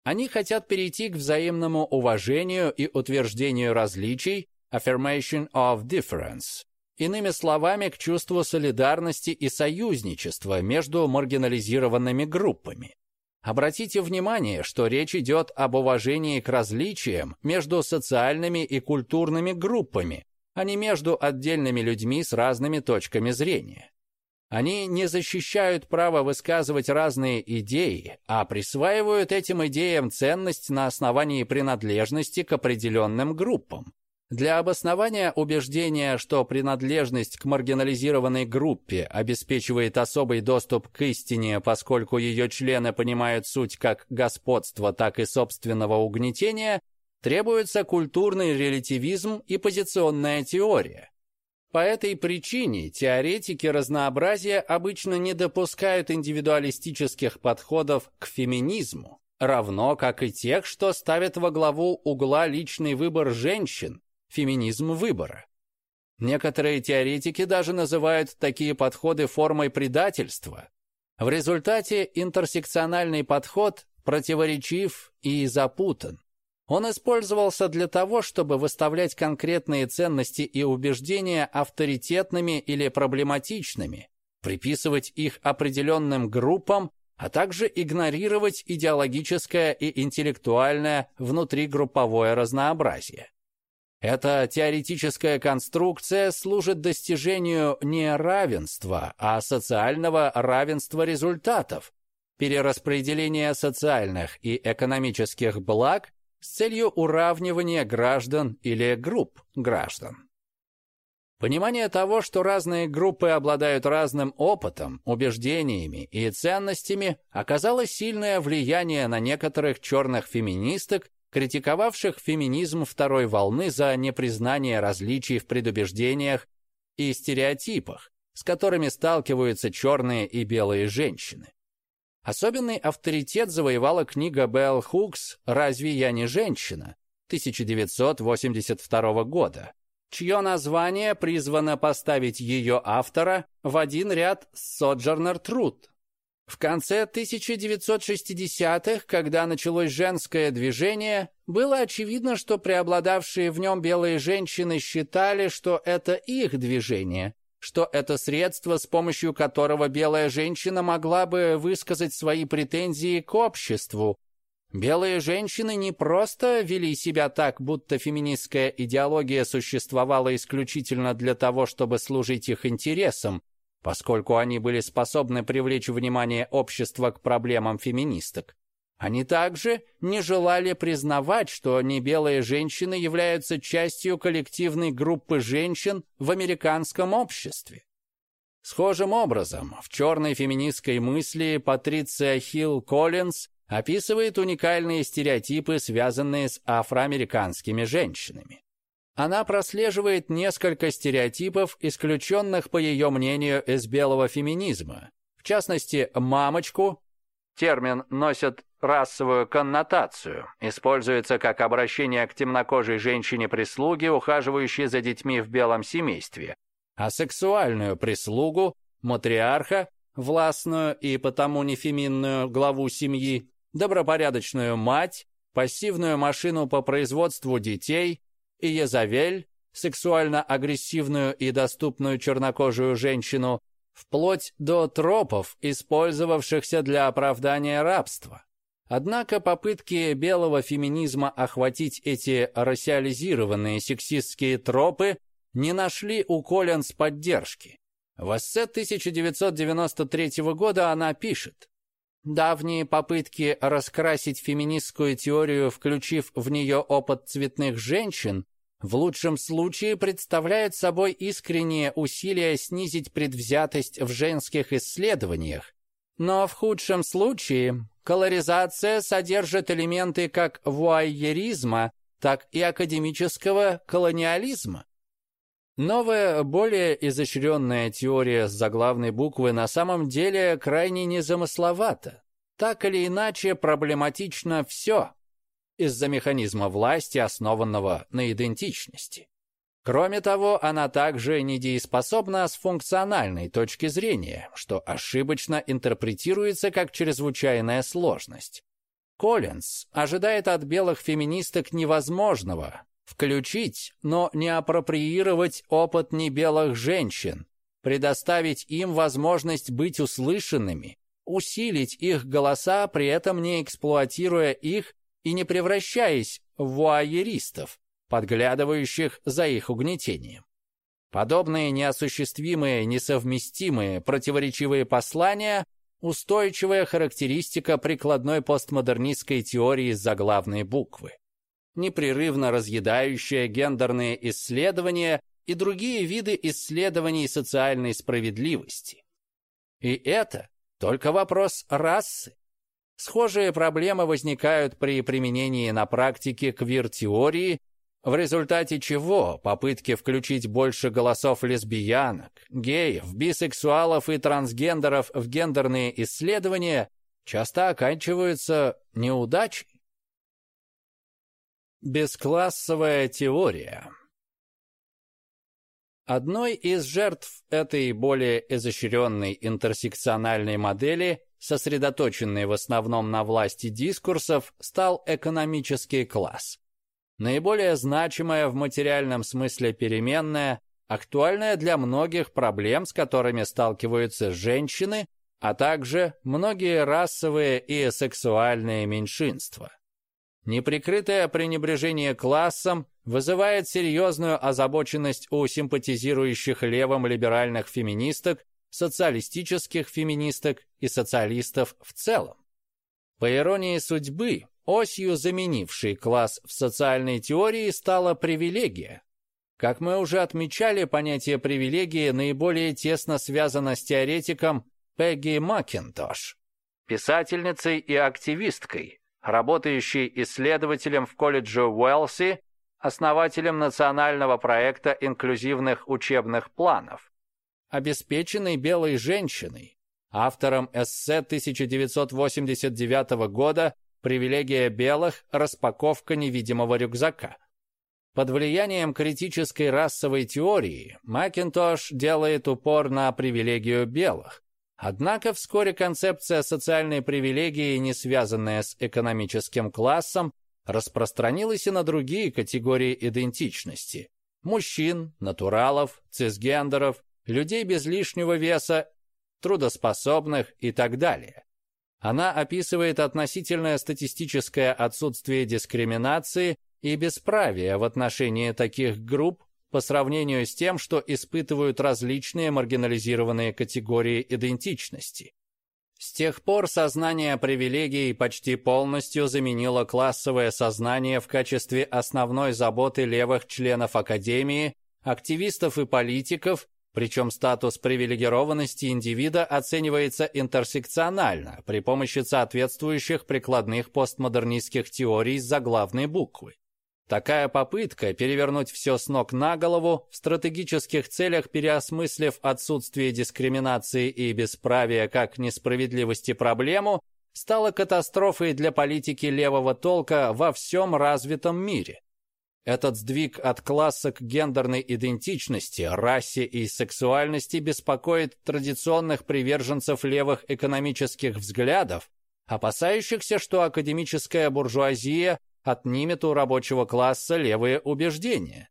Они хотят перейти к взаимному уважению и утверждению различий, affirmation of difference, иными словами, к чувству солидарности и союзничества между маргинализированными группами. Обратите внимание, что речь идет об уважении к различиям между социальными и культурными группами, а не между отдельными людьми с разными точками зрения. Они не защищают право высказывать разные идеи, а присваивают этим идеям ценность на основании принадлежности к определенным группам. Для обоснования убеждения, что принадлежность к маргинализированной группе обеспечивает особый доступ к истине, поскольку ее члены понимают суть как господства, так и собственного угнетения, требуется культурный релятивизм и позиционная теория. По этой причине теоретики разнообразия обычно не допускают индивидуалистических подходов к феминизму, равно как и тех, что ставят во главу угла личный выбор женщин, феминизм выбора. Некоторые теоретики даже называют такие подходы формой предательства. В результате интерсекциональный подход противоречив и запутан. Он использовался для того, чтобы выставлять конкретные ценности и убеждения авторитетными или проблематичными, приписывать их определенным группам, а также игнорировать идеологическое и интеллектуальное внутригрупповое разнообразие. Эта теоретическая конструкция служит достижению не равенства, а социального равенства результатов, перераспределения социальных и экономических благ с целью уравнивания граждан или групп граждан. Понимание того, что разные группы обладают разным опытом, убеждениями и ценностями, оказало сильное влияние на некоторых черных феминисток, критиковавших феминизм второй волны за непризнание различий в предубеждениях и стереотипах, с которыми сталкиваются черные и белые женщины. Особенный авторитет завоевала книга Белл Хукс «Разве я не женщина?» 1982 года, чье название призвано поставить ее автора в один ряд с Соджернер Труд. В конце 1960-х, когда началось женское движение, было очевидно, что преобладавшие в нем белые женщины считали, что это их движение, что это средство, с помощью которого белая женщина могла бы высказать свои претензии к обществу. Белые женщины не просто вели себя так, будто феминистская идеология существовала исключительно для того, чтобы служить их интересам, поскольку они были способны привлечь внимание общества к проблемам феминисток. Они также не желали признавать, что небелые женщины являются частью коллективной группы женщин в американском обществе. Схожим образом, в черной феминистской мысли Патриция Хилл Коллинз описывает уникальные стереотипы, связанные с афроамериканскими женщинами. Она прослеживает несколько стереотипов, исключенных, по ее мнению, из белого феминизма. В частности, «мамочку», термин носит расовую коннотацию, используется как обращение к темнокожей женщине-прислуге, ухаживающей за детьми в белом семействе, а сексуальную прислугу, матриарха, властную и потому нефеминную главу семьи, добропорядочную мать, пассивную машину по производству детей и Езавель, сексуально-агрессивную и доступную чернокожую женщину, вплоть до тропов, использовавшихся для оправдания рабства. Однако попытки белого феминизма охватить эти рассиализированные сексистские тропы не нашли у Коллинс поддержки. В эссе 1993 года она пишет, Давние попытки раскрасить феминистскую теорию, включив в нее опыт цветных женщин, в лучшем случае представляют собой искренние усилия снизить предвзятость в женских исследованиях, но в худшем случае колоризация содержит элементы как вуайеризма, так и академического колониализма. Новая, более изощренная теория с заглавной буквы на самом деле крайне незамысловата. Так или иначе проблематично все. из-за механизма власти, основанного на идентичности. Кроме того, она также недееспособна с функциональной точки зрения, что ошибочно интерпретируется как чрезвычайная сложность. Коллинз ожидает от белых феминисток невозможного – включить, но не апроприировать опыт небелых женщин, предоставить им возможность быть услышанными, усилить их голоса, при этом не эксплуатируя их и не превращаясь в вуайеристов, подглядывающих за их угнетением. Подобные неосуществимые, несовместимые, противоречивые послания – устойчивая характеристика прикладной постмодернистской теории заглавной буквы. Непрерывно разъедающая гендерные исследования и другие виды исследований социальной справедливости. И это только вопрос расы. Схожие проблемы возникают при применении на практике квир-теории в результате чего попытки включить больше голосов лесбиянок, геев, бисексуалов и трансгендеров в гендерные исследования часто оканчиваются неудачей. Бесклассовая теория Одной из жертв этой более изощренной интерсекциональной модели, сосредоточенной в основном на власти дискурсов, стал экономический класс наиболее значимая в материальном смысле переменная, актуальная для многих проблем, с которыми сталкиваются женщины, а также многие расовые и сексуальные меньшинства. Неприкрытое пренебрежение классом вызывает серьезную озабоченность у симпатизирующих левым либеральных феминисток, социалистических феминисток и социалистов в целом. По иронии судьбы, Осью, заменившей класс в социальной теории, стала привилегия. Как мы уже отмечали, понятие привилегии наиболее тесно связано с теоретиком Пегги Макинтош, писательницей и активисткой, работающей исследователем в колледже Уэлси, основателем национального проекта инклюзивных учебных планов, обеспеченной белой женщиной, автором эссе 1989 года Привилегия белых – распаковка невидимого рюкзака. Под влиянием критической расовой теории Макинтош делает упор на привилегию белых. Однако вскоре концепция социальной привилегии, не связанная с экономическим классом, распространилась и на другие категории идентичности – мужчин, натуралов, цисгендеров, людей без лишнего веса, трудоспособных и так далее. Она описывает относительное статистическое отсутствие дискриминации и бесправия в отношении таких групп по сравнению с тем, что испытывают различные маргинализированные категории идентичности. С тех пор сознание привилегий почти полностью заменило классовое сознание в качестве основной заботы левых членов Академии, активистов и политиков, причем статус привилегированности индивида оценивается интерсекционально при помощи соответствующих прикладных постмодернистских теорий с заглавной буквы. Такая попытка перевернуть все с ног на голову в стратегических целях, переосмыслив отсутствие дискриминации и бесправия как несправедливости проблему, стала катастрофой для политики левого толка во всем развитом мире. Этот сдвиг от класса к гендерной идентичности, расе и сексуальности беспокоит традиционных приверженцев левых экономических взглядов, опасающихся, что академическая буржуазия отнимет у рабочего класса левые убеждения.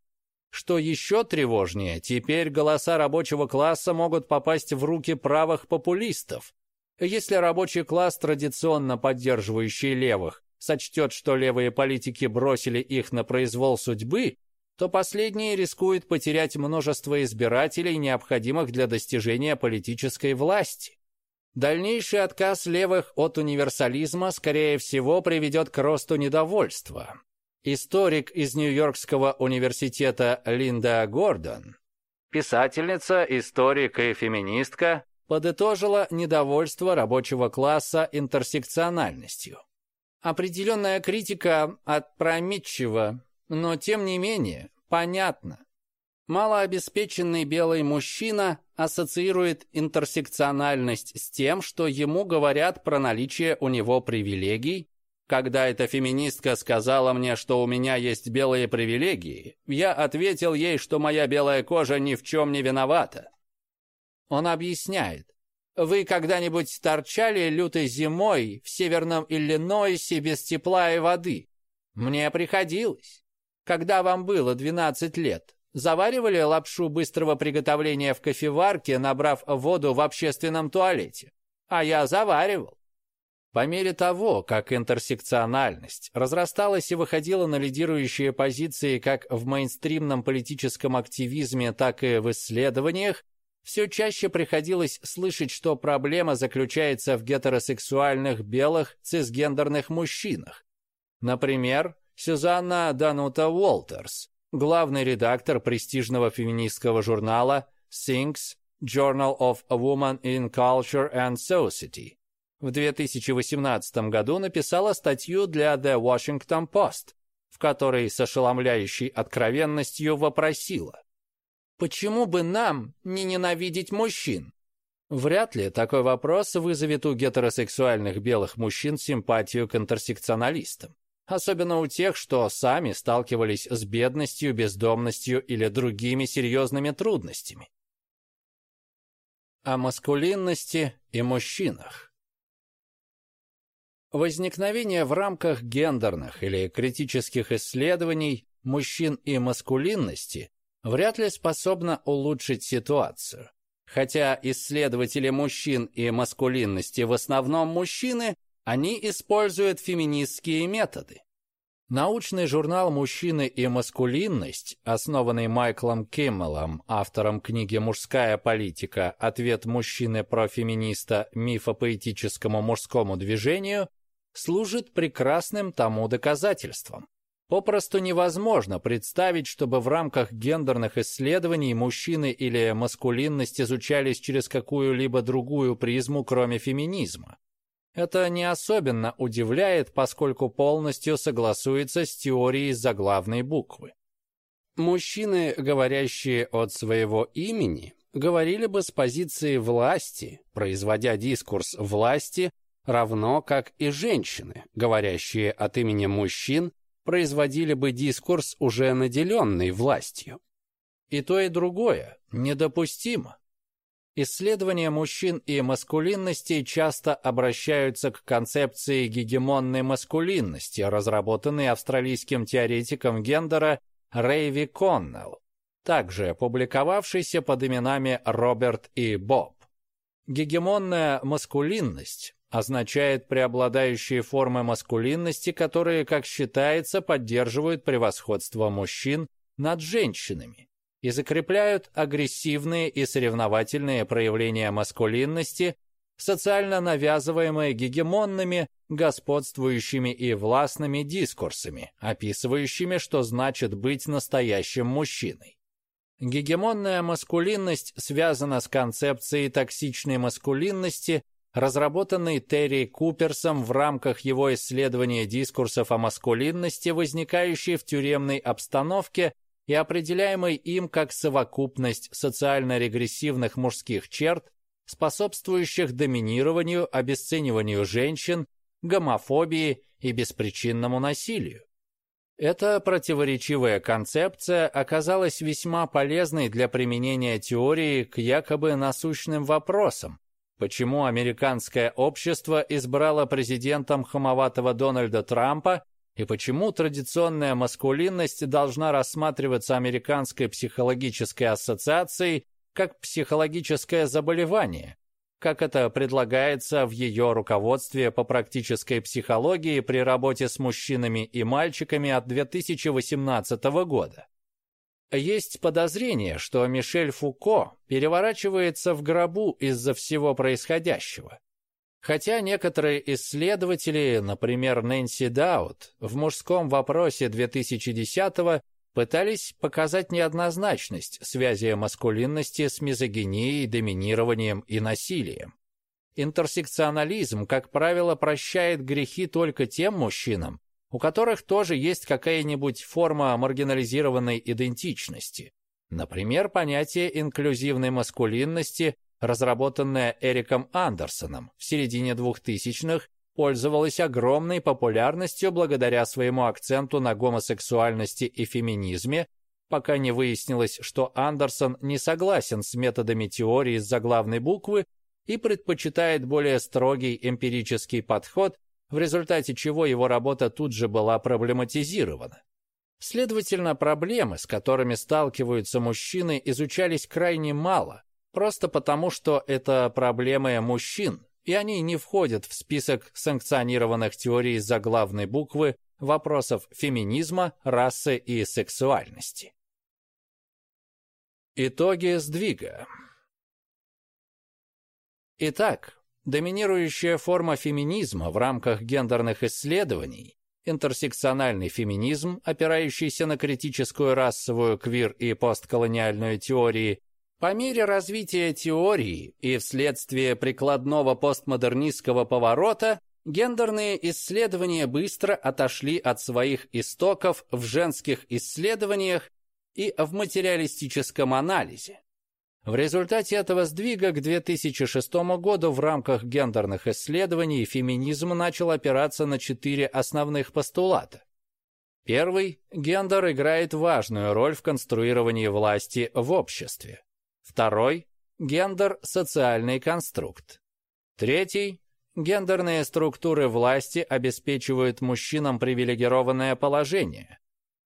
Что еще тревожнее, теперь голоса рабочего класса могут попасть в руки правых популистов. Если рабочий класс, традиционно поддерживающий левых, сочтет, что левые политики бросили их на произвол судьбы, то последние рискуют потерять множество избирателей, необходимых для достижения политической власти. Дальнейший отказ левых от универсализма, скорее всего, приведет к росту недовольства. Историк из Нью-Йоркского университета Линда Гордон, писательница, историк и феминистка, подытожила недовольство рабочего класса интерсекциональностью. Определенная критика опрометчива, но тем не менее понятно. Малообеспеченный белый мужчина ассоциирует интерсекциональность с тем, что ему говорят про наличие у него привилегий, Когда эта феминистка сказала мне, что у меня есть белые привилегии, я ответил ей, что моя белая кожа ни в чем не виновата. Он объясняет. Вы когда-нибудь торчали лютой зимой в северном Иллинойсе без тепла и воды? Мне приходилось. Когда вам было 12 лет, заваривали лапшу быстрого приготовления в кофеварке, набрав воду в общественном туалете? А я заваривал. По мере того, как интерсекциональность разрасталась и выходила на лидирующие позиции как в мейнстримном политическом активизме, так и в исследованиях, все чаще приходилось слышать, что проблема заключается в гетеросексуальных белых цисгендерных мужчинах. Например, Сюзанна Данута Уолтерс, главный редактор престижного феминистского журнала Things Journal of a Woman in Culture and Society, в 2018 году написала статью для The Washington Post, в которой с ошеломляющей откровенностью вопросила, «Почему бы нам не ненавидеть мужчин?» Вряд ли такой вопрос вызовет у гетеросексуальных белых мужчин симпатию к интерсекционалистам. Особенно у тех, что сами сталкивались с бедностью, бездомностью или другими серьезными трудностями. О маскулинности и мужчинах. Возникновение в рамках гендерных или критических исследований мужчин и маскулинности вряд ли способно улучшить ситуацию. Хотя исследователи мужчин и маскулинности в основном мужчины, они используют феминистские методы. Научный журнал «Мужчины и маскулинность», основанный Майклом Киммелом, автором книги «Мужская политика. Ответ мужчины про феминиста мифопоэтическому мужскому движению», служит прекрасным тому доказательством. Попросту невозможно представить, чтобы в рамках гендерных исследований мужчины или маскулинность изучались через какую-либо другую призму, кроме феминизма. Это не особенно удивляет, поскольку полностью согласуется с теорией заглавной буквы. Мужчины, говорящие от своего имени, говорили бы с позиции власти, производя дискурс власти равно как и женщины, говорящие от имени мужчин, производили бы дискурс, уже наделенный властью. И то, и другое недопустимо. Исследования мужчин и маскулинности часто обращаются к концепции гегемонной маскулинности, разработанной австралийским теоретиком гендера Рейви Коннелл, также публиковавшейся под именами Роберт и Боб. Гегемонная маскулинность означает преобладающие формы маскулинности, которые, как считается, поддерживают превосходство мужчин над женщинами и закрепляют агрессивные и соревновательные проявления маскулинности, социально навязываемые гегемонными, господствующими и властными дискурсами, описывающими, что значит быть настоящим мужчиной. Гегемонная маскулинность связана с концепцией токсичной маскулинности разработанный Терри Куперсом в рамках его исследования дискурсов о маскулинности, возникающей в тюремной обстановке и определяемой им как совокупность социально-регрессивных мужских черт, способствующих доминированию, обесцениванию женщин, гомофобии и беспричинному насилию. Эта противоречивая концепция оказалась весьма полезной для применения теории к якобы насущным вопросам, почему американское общество избрало президентом хамоватого Дональда Трампа и почему традиционная маскулинность должна рассматриваться Американской психологической ассоциацией как психологическое заболевание, как это предлагается в ее руководстве по практической психологии при работе с мужчинами и мальчиками от 2018 года. Есть подозрение, что Мишель Фуко переворачивается в гробу из-за всего происходящего. Хотя некоторые исследователи, например, Нэнси Даут, в мужском вопросе 2010-го пытались показать неоднозначность связи маскулинности с мизогинией, доминированием и насилием. Интерсекционализм, как правило, прощает грехи только тем мужчинам, у которых тоже есть какая-нибудь форма маргинализированной идентичности. Например, понятие инклюзивной маскулинности, разработанное Эриком Андерсоном в середине 2000-х пользовалась огромной популярностью благодаря своему акценту на гомосексуальности и феминизме, пока не выяснилось, что Андерсон не согласен с методами теории из заглавной буквы и предпочитает более строгий эмпирический подход, в результате чего его работа тут же была проблематизирована. Следовательно, проблемы, с которыми сталкиваются мужчины, изучались крайне мало, просто потому, что это проблемы мужчин, и они не входят в список санкционированных теорий заглавной буквы вопросов феминизма, расы и сексуальности. Итоги сдвига Итак, доминирующая форма феминизма в рамках гендерных исследований интерсекциональный феминизм, опирающийся на критическую расовую, квир и постколониальную теории, по мере развития теории и вследствие прикладного постмодернистского поворота, гендерные исследования быстро отошли от своих истоков в женских исследованиях и в материалистическом анализе. В результате этого сдвига к 2006 году в рамках гендерных исследований феминизм начал опираться на четыре основных постулата. Первый – гендер играет важную роль в конструировании власти в обществе. Второй – гендер – социальный конструкт. Третий – гендерные структуры власти обеспечивают мужчинам привилегированное положение.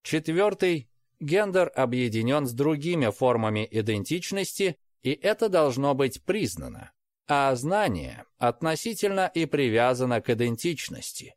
Четвертый гендер объединен с другими формами идентичности, и это должно быть признано. А знание относительно и привязано к идентичности.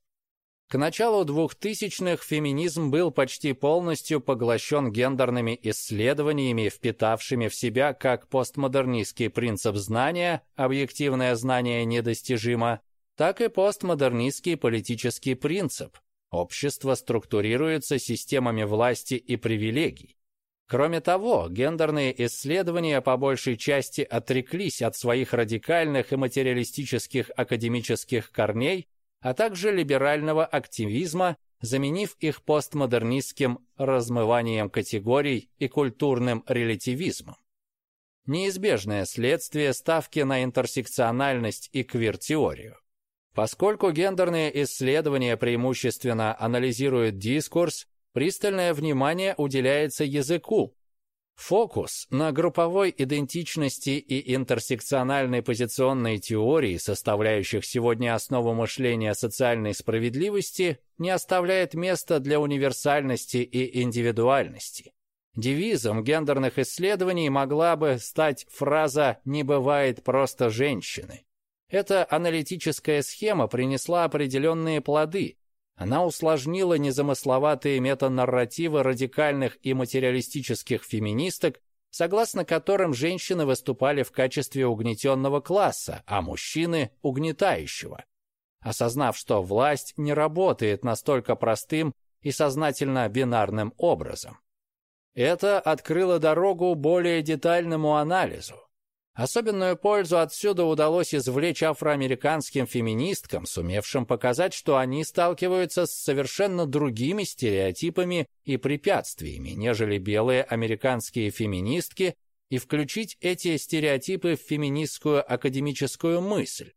К началу 2000-х феминизм был почти полностью поглощен гендерными исследованиями, впитавшими в себя как постмодернистский принцип знания, объективное знание недостижимо, так и постмодернистский политический принцип, Общество структурируется системами власти и привилегий. Кроме того, гендерные исследования по большей части отреклись от своих радикальных и материалистических академических корней, а также либерального активизма, заменив их постмодернистским размыванием категорий и культурным релятивизмом. Неизбежное следствие ставки на интерсекциональность и квир-теорию. Поскольку гендерные исследования преимущественно анализируют дискурс, пристальное внимание уделяется языку. Фокус на групповой идентичности и интерсекциональной позиционной теории, составляющих сегодня основу мышления социальной справедливости, не оставляет места для универсальности и индивидуальности. Девизом гендерных исследований могла бы стать фраза «не бывает просто женщины». Эта аналитическая схема принесла определенные плоды. Она усложнила незамысловатые метанарративы радикальных и материалистических феминисток, согласно которым женщины выступали в качестве угнетенного класса, а мужчины – угнетающего. Осознав, что власть не работает настолько простым и сознательно бинарным образом. Это открыло дорогу более детальному анализу, Особенную пользу отсюда удалось извлечь афроамериканским феминисткам, сумевшим показать, что они сталкиваются с совершенно другими стереотипами и препятствиями, нежели белые американские феминистки, и включить эти стереотипы в феминистскую академическую мысль.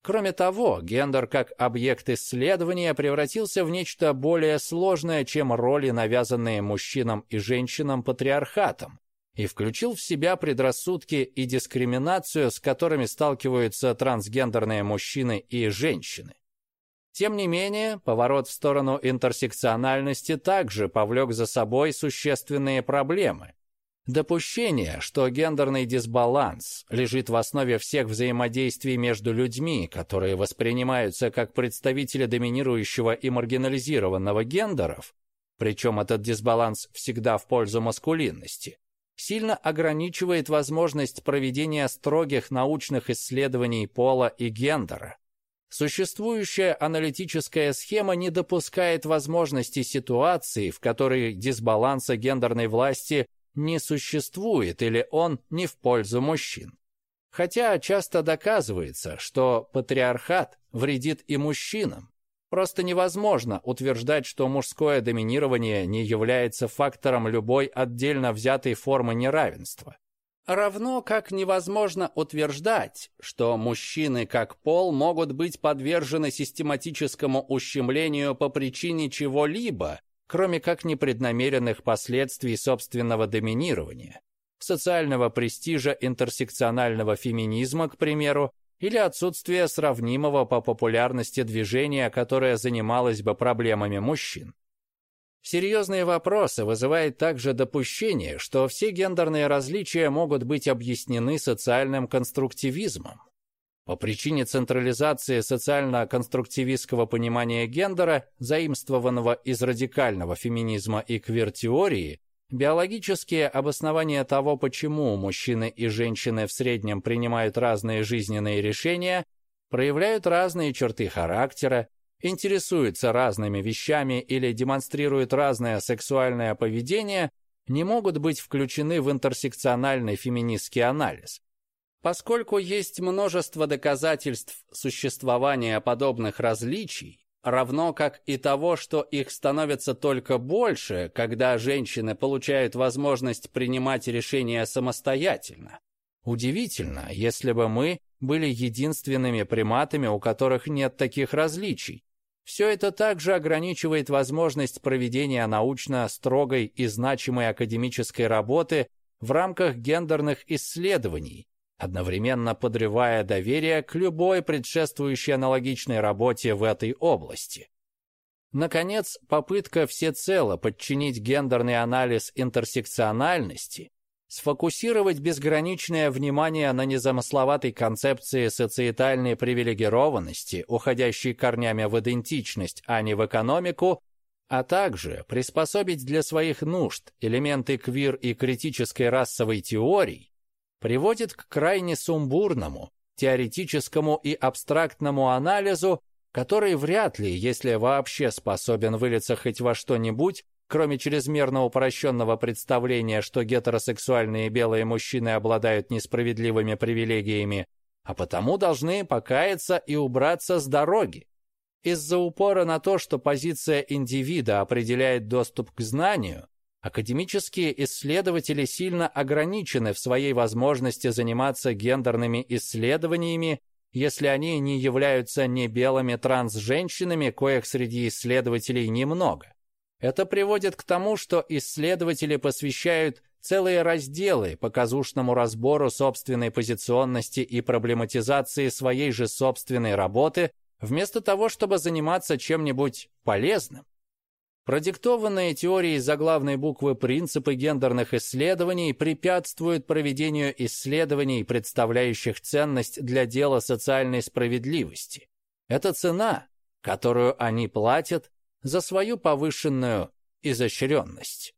Кроме того, гендер как объект исследования превратился в нечто более сложное, чем роли, навязанные мужчинам и женщинам патриархатом, и включил в себя предрассудки и дискриминацию, с которыми сталкиваются трансгендерные мужчины и женщины. Тем не менее, поворот в сторону интерсекциональности также повлек за собой существенные проблемы. Допущение, что гендерный дисбаланс лежит в основе всех взаимодействий между людьми, которые воспринимаются как представители доминирующего и маргинализированного гендеров, причем этот дисбаланс всегда в пользу маскулинности, сильно ограничивает возможность проведения строгих научных исследований пола и гендера. Существующая аналитическая схема не допускает возможности ситуации, в которой дисбаланса гендерной власти не существует или он не в пользу мужчин. Хотя часто доказывается, что патриархат вредит и мужчинам, Просто невозможно утверждать, что мужское доминирование не является фактором любой отдельно взятой формы неравенства. Равно как невозможно утверждать, что мужчины как пол могут быть подвержены систематическому ущемлению по причине чего-либо, кроме как непреднамеренных последствий собственного доминирования, социального престижа интерсекционального феминизма, к примеру, или отсутствия сравнимого по популярности движения, которое занималось бы проблемами мужчин. Серьезные вопросы вызывает также допущение, что все гендерные различия могут быть объяснены социальным конструктивизмом. По причине централизации социально-конструктивистского понимания гендера, заимствованного из радикального феминизма и квир-теории, биологические обоснования того, почему мужчины и женщины в среднем принимают разные жизненные решения, проявляют разные черты характера, интересуются разными вещами или демонстрируют разное сексуальное поведение, не могут быть включены в интерсекциональный феминистский анализ. Поскольку есть множество доказательств существования подобных различий, равно как и того, что их становится только больше, когда женщины получают возможность принимать решения самостоятельно. Удивительно, если бы мы были единственными приматами, у которых нет таких различий, все это также ограничивает возможность проведения научно строгой и значимой академической работы в рамках гендерных исследований, одновременно подрывая доверие к любой предшествующей аналогичной работе в этой области. Наконец, попытка всецело подчинить гендерный анализ интерсекциональности сфокусировать безграничное внимание на незамысловатой концепции социетальной привилегированности, уходящей корнями в идентичность, а не в экономику, а также приспособить для своих нужд элементы квир и критической расовой теорий, приводит к крайне сумбурному, теоретическому и абстрактному анализу, который вряд ли, если вообще способен вылиться хоть во что-нибудь, кроме чрезмерно упрощенного представления, что гетеросексуальные белые мужчины обладают несправедливыми привилегиями, а потому должны покаяться и убраться с дороги. Из-за упора на то, что позиция индивида определяет доступ к знанию, академические исследователи сильно ограничены в своей возможности заниматься гендерными исследованиями, если они не являются не белыми транс-женщинами, коих среди исследователей немного. Это приводит к тому, что исследователи посвящают целые разделы показушному разбору собственной позиционности и проблематизации своей же собственной работы, вместо того, чтобы заниматься чем-нибудь полезным. Продиктованные теорией заглавной буквы принципы гендерных исследований препятствуют проведению исследований, представляющих ценность для дела социальной справедливости. Это цена, которую они платят за свою повышенную изощренность.